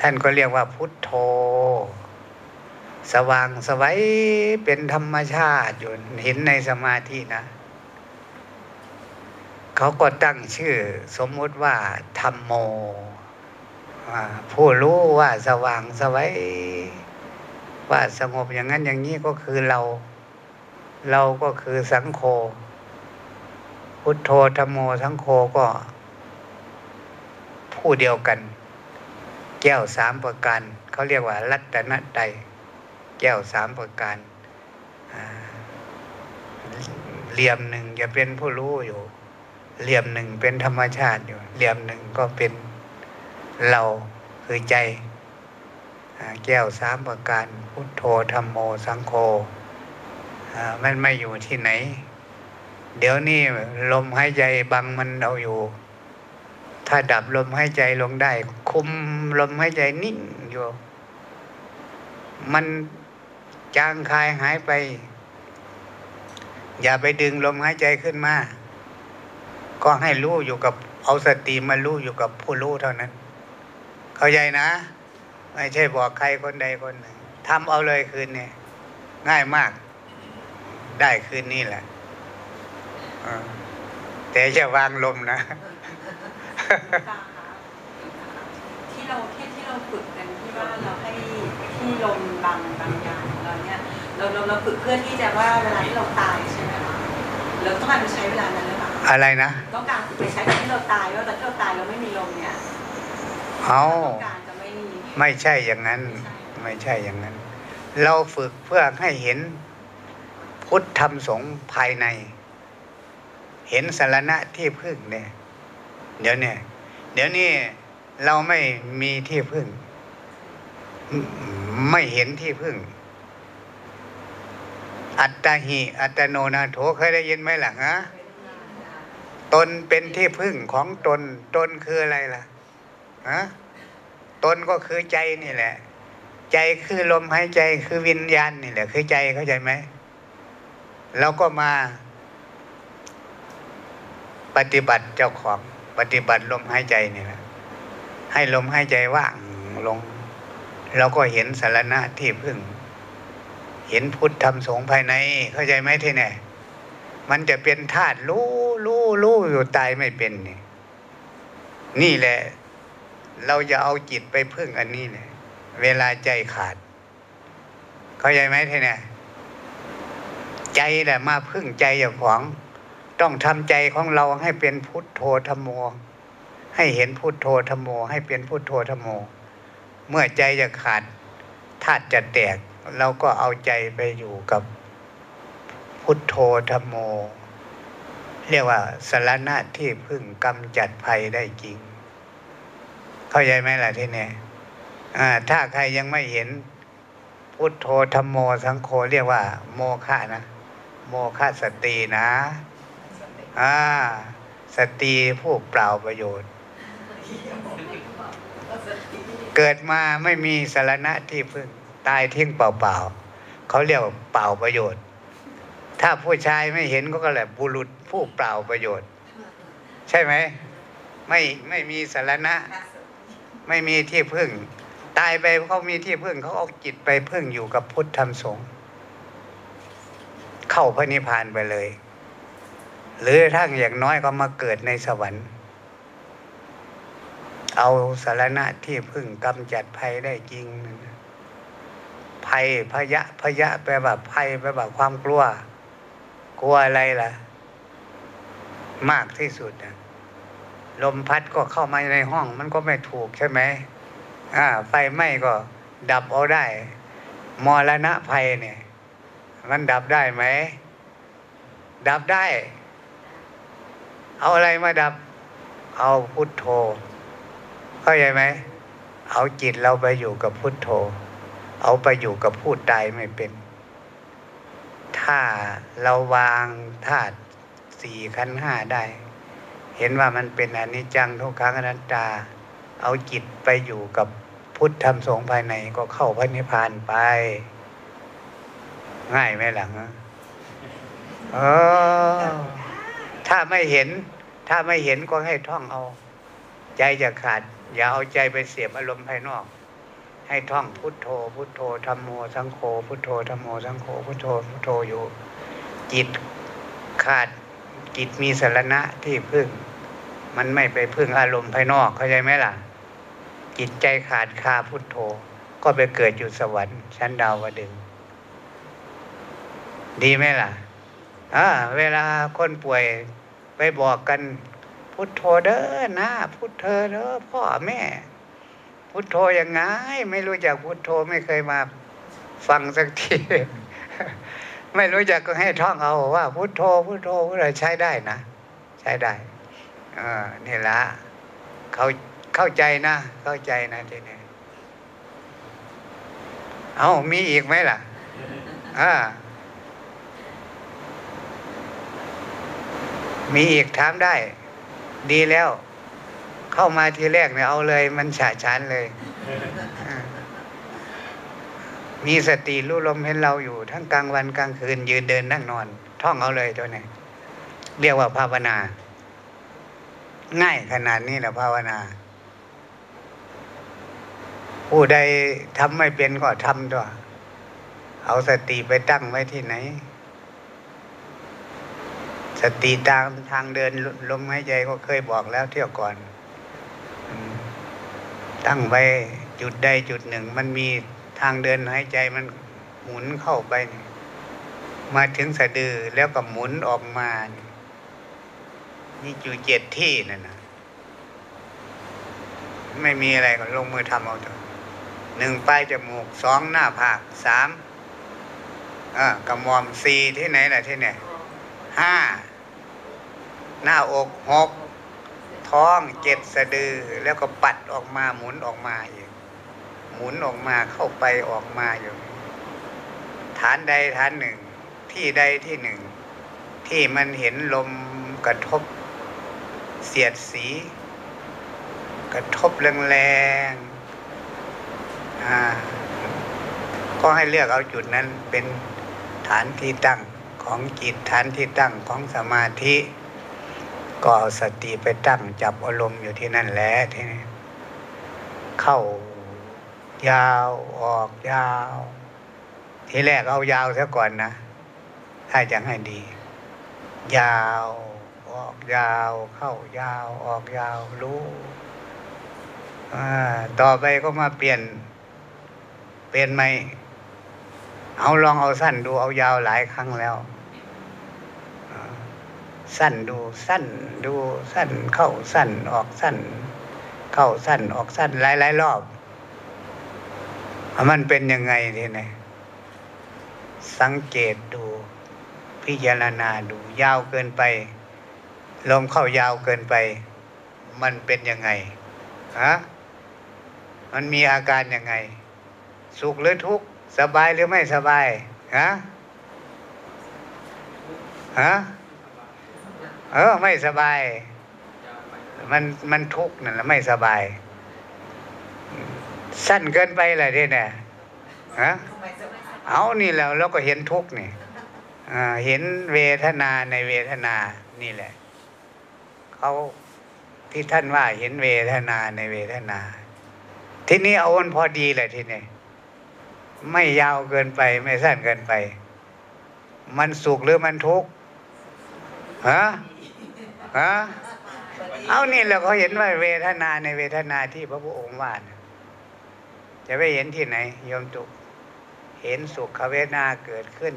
ท่านก็เรียกว่าพุทโธ สว่างสวัยเป็นธรรมชาติอยู่เห็นในสมาธินะ เขาก็ตั้งชื่อสมมุติว่าธรรมโมผู้รู้ว่าสว่างสวัยว่าสงบอย่างนั้นอย่างนี้ก็คือเรา เราก็คือสังโฆพุทโธธรรมโมสังโฆก็ผู้เดียวกัน แก้วสามประการเขาเรียกว่า รัตนไตรแก้วสามประการเหลี่ยมหนึ่งจะเป็นผู้รู้อยู่เหลี่ยมหนึ่งเป็นธรรมชาติอยู่ เหลี่ยมหนึ่งก็เป็นเราคือใจ แก้วสามประการ พุทโธธรรมโมสังโฆมันไม่อยู่ที่ไหน เดี๋ยวนี้ลมหายใจบังมันเอาอยู่ ถ้าดับลมหายใจลงได้ คุมลมหายใจนิ่งอยู่ มันจางคายหายไป อย่าไปดึงลมหายใจขึ้นมา ก็ให้รู้อยู่กับเอาสติมารู้อยู่กับผู้รู้เท่านั้น เข้าใจนะ ไม่ใช่บอกใครคนใดคนหนึ่งทำเอาเลยคืนนี้ง่ายมาก ได้คืนนี้แหละเออแต่จะวางลมนะ ที่เราที่ที่เราฝึกกันที่ว่าเราให้ที่ลมบางบางอย่างของเราเนี่ยเราเราเราฝึกเพื่อที่จะว่าเวลาที่เราตายใช่ไหมคะเราต้องการไปใช้เวลานั้นหรือเปล่าอะไรนะต้องการไปใช้ตอนที่เราตายว่าตอนที่เราตายเราไม่มีลมเนี่ยเอาต้องการจะไม่มีไม่ใช่อย่างนั้น ไม่ใช่อย่างนั้น เราฝึกเพื่อให้เห็นพุทธธรรมสงฆ์ภายใน เห็นสารณะที่พึ่งเนี่ย เดี๋ยวเนี่ยเดี๋ยวนี้เราไม่มีที่พึ่ง ไม่เห็นที่พึ่ง อัตตาหิอัตโนนาโถเคยได้ยินไหมล่ะฮะตนเป็นที่พึ่งของตน ตนคืออะไรล่ะฮะตนก็คือใจนี่แหละ ใจคือลมหายใจคือวิญญาณนี่แหละ คือใจเข้าใจไหมเราก็มา ปฏิบัติเจ้าของ ปฏิบัติลมหายใจนี่แหละให้ลมหายใจว่างลง เราก็เห็นสารณะที่พึ่ง เห็นพุทธธรรมสงฆ์ภายใน เข้าใจไหมที่เนี่ยมันจะเป็นธาตุรู้รู้รู้อยู่ตายไม่เป็นนี่นี่แหละ เราจะเอาจิตไปพึ่งอันนี้เนี่ยเวลาใจขาด เข้าใจไหมที่เนี่ยใจแหละมาพึ่งใจเจ้าของ ต้องทำใจของเราให้เป็นพุทโธธรรมโม ให้เห็นพุทโธธรรมโม ให้เป็นพุทโธธรรมโม เมื่อใจจะขาดธาตุจะแตก เราก็เอาใจไปอยู่กับพุทโธธรรมโม เรียกว่าสารณะที่พึ่งกำจัดภัยได้จริง เข้าใจไหมล่ะที่เนี่ยถ้าใครยังไม่เห็นพุทโธธรรมโมสังโฆเรียกว่า โมฆะนะ โมฆะสตินะ อ่าสติผู้เปล่าประโยชน์ เกิดมาไม่มีสารณะที่พึ่งตายทิ้งเปล่าๆเขาเรียกว่าเปล่าประโยชน์ ถ้าผู้ชายไม่เห็นก็แหละบุรุษผู้เปล่าประโยชน์ ใช่ไหมไม่ไม่มีสารณะ ไม่มีที่พึ่ง ตายไปเขามีที่พึ่งเขาเอาจิตไปพึ่งอยู่กับพุทธธรรมสงฆ์เข้าพระนิพพานไปเลย หรือทั้งอย่างน้อยก็มาเกิดในสวรรค์ เอาสารณะที่พึ่งกำจัดภัยได้จริงนะภัยพยะพยะแปลว่าภัยแปลว่าความกลัว กลัวอะไรล่ะ มากที่สุดนะลมพัดก็เข้ามาในห้อง มันก็ไม่ถูกใช่ไหมอ่า ไฟไหม้ก็ดับเอาได้มรณะภัยเนี่ย มันดับได้ไหม ดับได้ เอาอะไรมาดับ เอาพุทโธเข้าใจไหมเอาจิตเราไปอยู่กับพุทโธ เอาไปอยู่กับผู้ตายไม่เป็น ถ้าเราวางธาตุสี่ขันห้าได้ เห็นว่ามันเป็นอนิจจังทุกขังอนัตตา เอาจิตไปอยู่กับพุทธธรรมสงภายในก็เข้าพระนิพพานไป ง่ายไหมหลังเออ ถ้าไม่เห็น ถ้าไม่เห็นก็ให้ท่องเอา ใจจะขาด อย่าเอาใจไปเสียบอารมณ์ภายนอก ให้ท่องพุทโธ พุทโธธรรมโมสังโฆพุทโธธรรมโมสังโฆพุทโธพุทโธอยู่ จิตขาดจิตมีสารณะที่พึ่ง มันไม่ไปพึ่งอารมณ์ภายนอกเข้าใจไหมล่ะ จิตใจขาดคาพุทโธ ก็ไปเกิดอยู่สวรรค์ชั้นดาวดึง ดีไหมล่ะอ่าเวลาคนป่วย ไปบอกกันพุทโธเด้อนะพุทเธอเด้อพ่อแม่ พุทโธยังไงไม่รู้จักพุทโธไม่เคยมาฟังสักที ไม่รู้จักก็ให้ท่องเอาว่า พุทโธพุทโธพุทโธใช้ได้นะ ใช้ได้เออนี่ละเขาเข้าใจนะเข้าใจนะทีนี้เอามีอีกไหมล่ะอ่า มีอีกถามได้ ดีแล้ว เข้ามาทีแรกเนี่ยเอาเลย มันฉาฉานเลย มีสติรู้ลมเห็นเราอยู่ ทั้งกลางวันกลางคืน ยืนเดินนั่งนอน ท่องเอาเลยตัวนี้เรียกว่าภาวนา ง่ายขนาดนี้แหละภาวนา ผู้ใดทำไม่เป็นก็ทำตัว เอาสติไปตั้งไว้ที่ไหน สติตามทางเดินลมหายใจก็เคยบอกแล้วเที่ยวก่อน ตั้งไว้จุดใดจุดหนึ่ง มันมีทางเดินหายใจมันหมุนเข้าไป มาถึงสะดือแล้วก็หมุนออกมา นี่อยู่เจ็ดที่นั่นนะไม่มีอะไรก็ลงมือทำเอาเถอะหนึ่งปลายจมูกสองหน้าผากสามอ่ากระหมอมสี่ที่ไหนล่ะที่ไหนห้า หน้าอกหกท้องเจ็ดสะดือ แล้วก็ปัดออกมาหมุนออกมาอีกหมุนออกมาเข้าไปออกมาอยู่ ฐานใดฐานหนึ่ง ที่ใดที่หนึ่ง ที่มันเห็นลมกระทบ เสียดสี กระทบแรงๆอ่าก็ให้เลือกเอาจุดนั้นเป็นฐานที่ตั้งของจิตฐานที่ตั้งของสมาธิ ก็เอาสติไปตั้งจับอารมณ์อยู่ที่นั่นแหละที่นี่เข้ายาวออกยาว ทีแรกเอายาวซะก่อนนะ ถ้าจะให้ดี ยาวออกยาว เข้ายาวออกยาวรู้ต่อไปก็มาเปลี่ยน เปลี่ยนไหมเอาลองเอาสั้นดูเอายาวหลายครั้งแล้ว สั้นดูสั้นดูสั้นเข้าสั้นออกสั้น เข้าสั้นออกสั้นหลายหลายรอบมันเป็นยังไงทีไหนสังเกตดู พิจารณาดู ยาวเกินไป ลมเข้ายาวเกินไป มันเป็นยังไงฮะมันมีอาการยังไง สุขหรือทุกข์สบายหรือไม่สบายฮะฮะ เออ ไม่สบาย มันมันทุกข์นั่นแหละไม่สบาย สั้นเกินไปเลยที่เนี่ยฮะเอานี่แล้วเราก็เห็นทุกข์นี่เห็นเวทนาในเวทนานี่แหละเขาที่ท่านว่าเห็นเวทนาในเวทนา ทีนี้เอามันพอดีเลยทีนี้ไม่ยาวเกินไป ไม่สั้นเกินไป มันสุขหรือมันทุกข์ฮะ ฮะเอานี่แหละเขาเห็นว่าเวทนาในเวทนาที่พระพุทธองค์ว่านะจะไปเห็นที่ไหนโยมจุเห็นสุขเวทนาเกิดขึ้น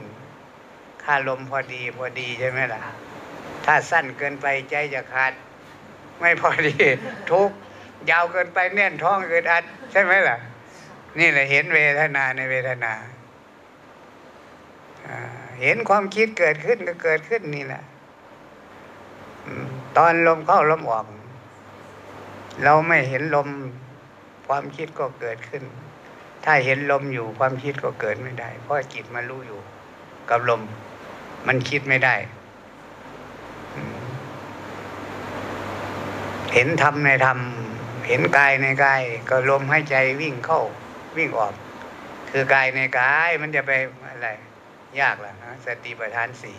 ค่าลมพอดีพอดีใช่ไหมล่ะ ถ้าสั้นเกินไปใจจะขาด ไม่พอดีทุกยาวเกินไปแน่นท้องเกิดอัด ใช่ไหมล่ะ นี่แหละเห็นเวทนาในเวทนาเห็นความคิดเกิดขึ้นก็เกิดขึ้นนี่แหละ ตอนลมเข้าลมออก เราไม่เห็นลมความคิดก็เกิดขึ้น ถ้าเห็นลมอยู่ความคิดก็เกิดไม่ได้ เพราะจิตมันรู้อยู่ กับลม มันคิดไม่ได้ เห็นธรรมในธรรม เห็นกายในกาย ก็ลมใหายใจวิ่งเข้าวิ่งออก คือกายในกายมันจะไปอะไร ยากล่ะฮะสติปัฏฐานสี่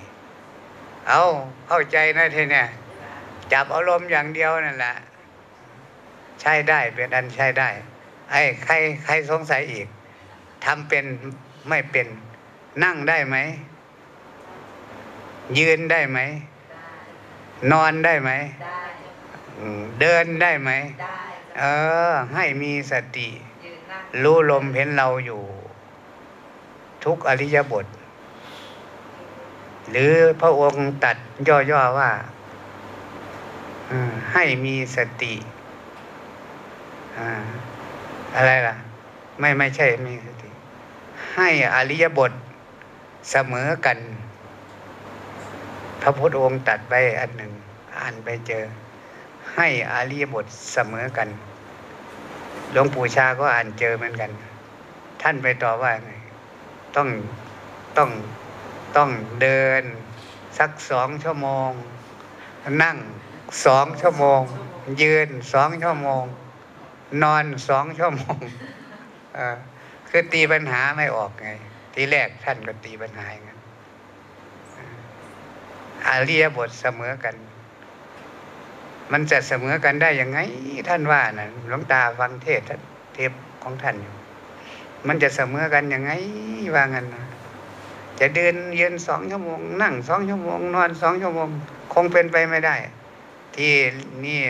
เอาเข้าใจนะทีเนี่ยจับอารมณ์อย่างเดียวนั่นแหละใช้ได้เป็นอันใช้ได้ ไอ้ใครใครสงสัยอีกทำเป็นไม่เป็นนั่งได้ไหม ยืนได้ไหม นอนได้ไหมได้อืมเดินได้ไหมได้เออ ให้มีสติยืนนั่งรู้ลมเห็นเราอยู่ ทุกอริยบท หรือพระองค์ตัดย่อๆว่าให้มีสติอะไรล่ะ ไม่ไม่ใช่มีสติ ให้อริยบทเสมอกัน พระพุทธองค์ตัดไปอันหนึ่ง อ่านไปเจอ ให้อริยบทเสมอกันหลวงปู่ชาก็อ่านเจอเหมือนกัน ท่านไปตอบว่าไงต้องต้อง ต้องเดิน สักสองชั่วโมง นั่งสองชั่วโมง ยืนสองชั่วโมง นอนสองชั่วโมงคือตีปัญหาไม่ออกไง ทีแรกท่านก็ตีปัญหาอย่างนั้นอาเรียบทเสมอกัน มันจะเสมอกันได้ยังไง ท่านว่านะหลวงตาฟังเทศเทปของท่านอยู่ มันจะเสมอกันยังไงว่างั้นนะ จะเดินเยืนสองชั่วโมง นั่งสองชั่วโมง นอนสองชั่วโมง คงเป็นไปไม่ได้ ที่นี่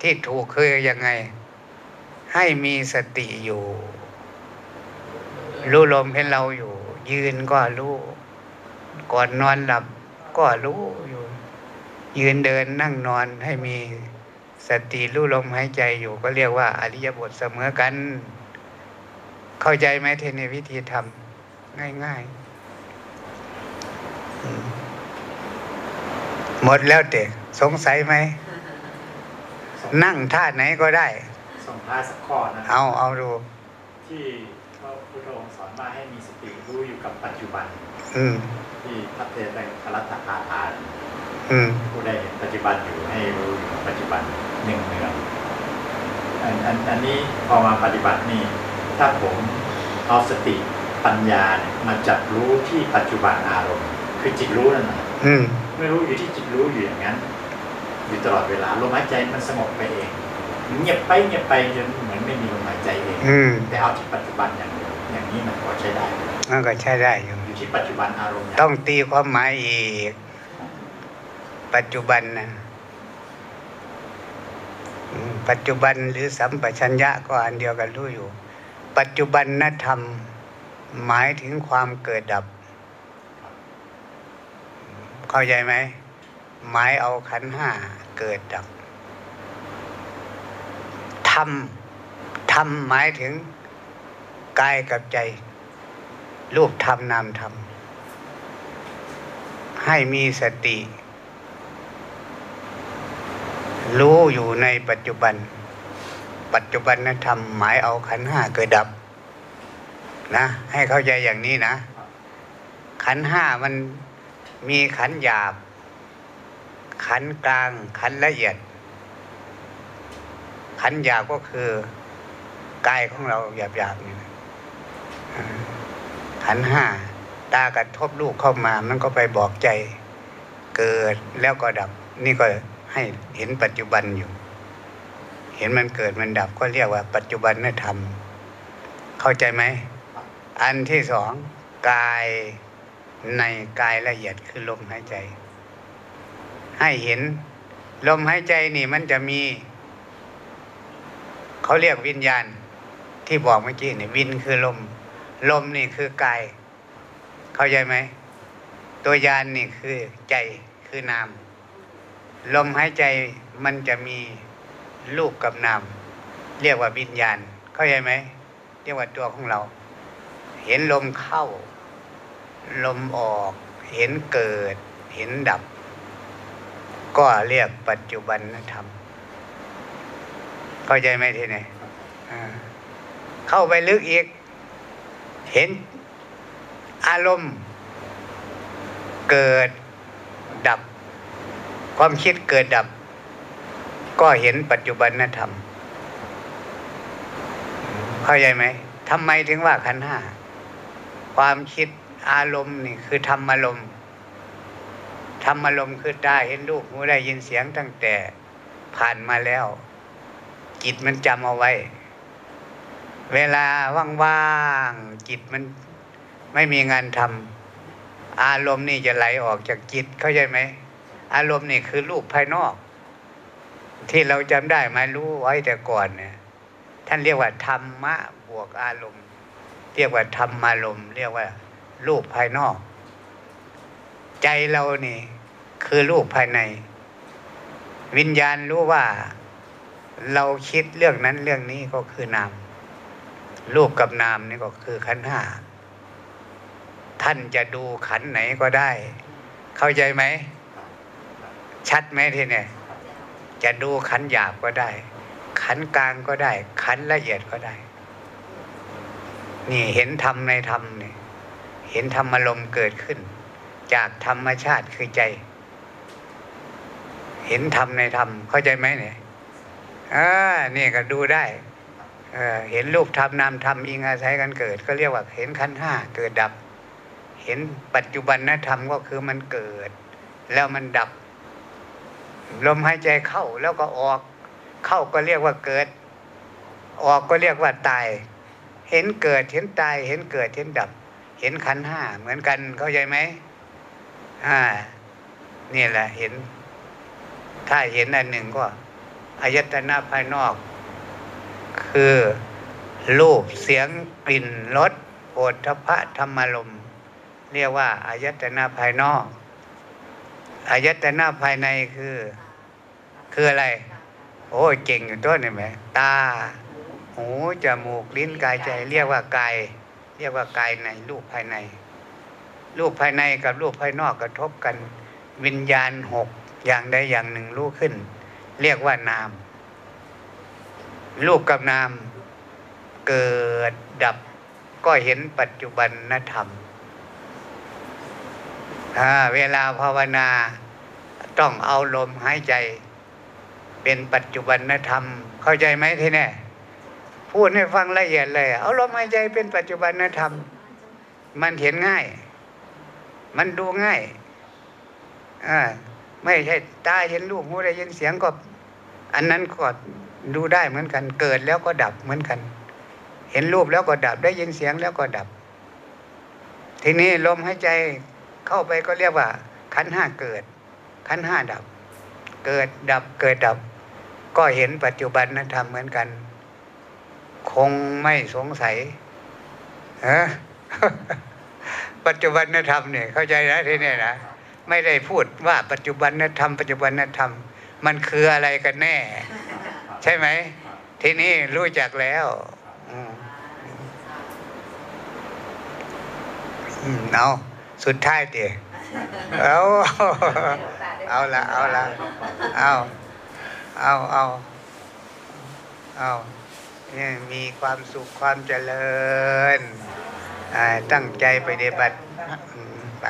ที่ถูกคือยังไง ให้มีสติอยู่ รู้ลมเห็นเราอยู่ ยืนก็รู้ก่อนนอนหลับก็รู้อยู่ ยืนเดินนั่งนอนให้มีสติรู้ลมหายใจอยู่ ก็เรียกว่า อริยบทเสมอกัน เข้าใจไหมเทในวิธีทำง่าย ๆ หมดแล้วเด็กสงสัยไหม นั่งท่าไหนก็ได้ส่งท้ายสักข้อนะเอาเอาดู ที่พระพุทธองค์สอนว่าให้มีสติรู้อยู่กับปัจจุบัน อืมที่พระเทศในครัตถคาถาอืมผู้ใดเห็นปัจจุบันอยู่ให้รู้อยู่กับปัจจุบันหนึ่งเนืองอันอันอันนี้พอมาปฏิบัตินี่ถ้าผมเอาสติปัญญาเนี่ยมาจับรู้ที่ปัจจุบันอารมณ์ คือจิตรู้นั่นแหละอืมไม่รู้อยู่ที่จิตรู้อยู่อย่างนั้น อยู่ตลอดเวลาลมหายใจมันสงบไปเองเงียบไปเงียบไปจนเหมือนไม่มีลมหายใจเองอืมแต่เอาที่ปัจจุบันอย่างเดียวอย่างนี้มันก็ใช้ได้มันก็ใช้ได้อยู่อยู่ที่ปัจจุบันอารมณ์อย่างต้องตีความหมายอีก ปัจจุบันนะอืมปัจจุบันหรือสัมปชัญญะก็อันเดียวกันรู้อยู่ ปัจจุบันนธรรมหมายถึงความเกิดดับ เข้าใจไหมหมายเอาขันห้าเกิดดับธรรมธรรมหมายถึงกายกับใจ รูปธรรมนามธรรม ให้มีสติ รู้อยู่ในปัจจุบัน ปัจจุบันนธรรมหมายเอาขันห้าเกิดดับ นะ ให้เข้าใจอย่างนี้นะ ขันห้ามัน มีขันหยาบ ขันกลาง ขันละเอียด ขันหยาบก็คือกายของเราหยาบๆนี่นะอ่ขันห้าตากระทบลูกเข้ามา มันก็ไปบอกใจ เกิดแล้วก็ดับ นี่ก็ให้เห็นปัจจุบันอยู่ เห็นมันเกิดมันดับก็เรียกว่า ปัจจุบันนธรรม เข้าใจไหม อันที่สองกาย ในกายละเอียดคือลมหายใจ ให้เห็น ลมหายใจนี่มันจะมี เขาเรียกวิญญาณที่บอกเมื่อกี้นี่วินคือลม ลมนี่คือกาย เข้าใจไหม ตัวยานนี่คือใจคือนาม ลมหายใจมันจะมีรูปกับนาม เรียกว่าวิญญาณ เข้าใจไหม เรียกว่าตัวของเรา เห็นลมเข้า ลมออก เห็นเกิด เห็นดับ ก็เรียกปัจจุบันธรรม เข้าใจไหมทีนี้เข้าไปลึกอีก เห็นอารมณ์ เกิดดับ ความคิดเกิดดับ ก็เห็นปัจจุบันธรรม เข้าใจไหมทำไมถึงว่าขันห้าความคิด อารมณ์นี่คือธรรมอารมณ์ธรรมอารมณ์คือตาเห็นรูปหูได้ยินเสียงตั้งแต่ผ่านมาแล้ว จิตมันจำเอาไว้ เวลาว่างๆจิตมันไม่มีงานทำอารมณ์นี่จะไหลออกจากจิตเข้าใจไหมอารมณ์นี่คือรูปภายนอก ที่เราจำได้มารู้ไว้แต่ก่อนเนี่ยท่านเรียกว่าธรรมะบวกอารมณ์ เรียกว่าธรรมอารมณ์เรียกว่า รูปภายนอก ใจเรานี่ คือรูปภายใน วิญญาณรู้ว่า เราคิดเรื่องนั้นเรื่องนี้ก็คือนาม รูปกับนามนี่ก็คือขันห้าท่านจะดูขันไหนก็ได้ เข้าใจไหม ชัดไหมทีเนี่ยจะดูขันหยาบก็ได้ ขันกลางก็ได้ ขันละเอียดก็ได้ นี่เห็นธรรมในธรรมเนี่ย ห็นธรรมอารมณ์เกิดขึ้น จากธรรมชาติคือใจ เห็นธรรมในธรรมเข้าใจไหมเนี่ยอ่านี่ก็ดูได้เออเห็นรูปธรรมนามธรรมอิงอาศัยกันเกิด ก็เรียกว่า เห็นขันห้าเกิดดับ เห็นปัจจุบันนธรรมก็คือมันเกิด แล้วมันดับ ลมหายใจเข้าแล้วก็ออก เข้าก็เรียกว่าเกิด ออกก็เรียกว่าตาย เห็นเกิดเห็นตาย เห็นเกิดเห็นดับ เห็นขันห้าเหมือนกันเข้าใจไหมอ่านี่แหละเห็น ถ้าเห็นอันหนึ่งก็อายตนะภายนอก คือรูปเสียงกลิ่นรสโผฏฐพะธรรมารมเรียกว่าอายตนะภายนอกอายตนะภายในคือ คืออะไร โอ้เก่งอยู่ตัวนี่ไหมตา หูจมูกลิ้นกายใจ เรียกว่ากาย เรียกว่ากายในรูปภายใน รูปภายในกับรูปภายนอกกระทบกัน วิญญาณหกอย่างใดอย่างหนึ่งรู้ขึ้น เรียกว่านาม รูปกับนามเกิดดับก็เห็นปัจจุบันนธรรมเวลาภาวนาต้องเอาลมหายใจ เป็นปัจจุบันธรรม เข้าใจไหมทีนี้ พูดให้ฟังละเอียดเลยเอาลมหายใจเป็นปัจจุบันธรรม มันเห็นง่าย มันดูง่ายอ่าไม่ใช่ตาเห็นรูปหูได้ยินเสียงก็ อันนั้นก็ดูได้เหมือนกัน เกิดแล้วก็ดับเหมือนกัน เห็นรูปแล้วก็ดับได้ยินเสียงแล้วก็ดับ ทีนี้ลมหายใจเข้าไปก็เรียกว่า ขันห้าเกิด ขันห้าดับ เกิดดับเกิดดับ ก็เห็นปัจจุบันนั้นทำเหมือนกัน คงไม่สงสัยฮะปัจจุบันธรรมเนี่ยเข้าใจนะที่นี่นะไม่ได้พูดว่าปัจจุบันธรรมปัจจุบันธรรม มันคืออะไรกันแน่ ใช่ไหม ทีนี้รู้จักแล้วเอาสุดท้ายเตี๋ยเอาเอาละเอาละเอาเอาเอาเอา มีความสุขความเจริญตั้งใจไปฏิบัติไป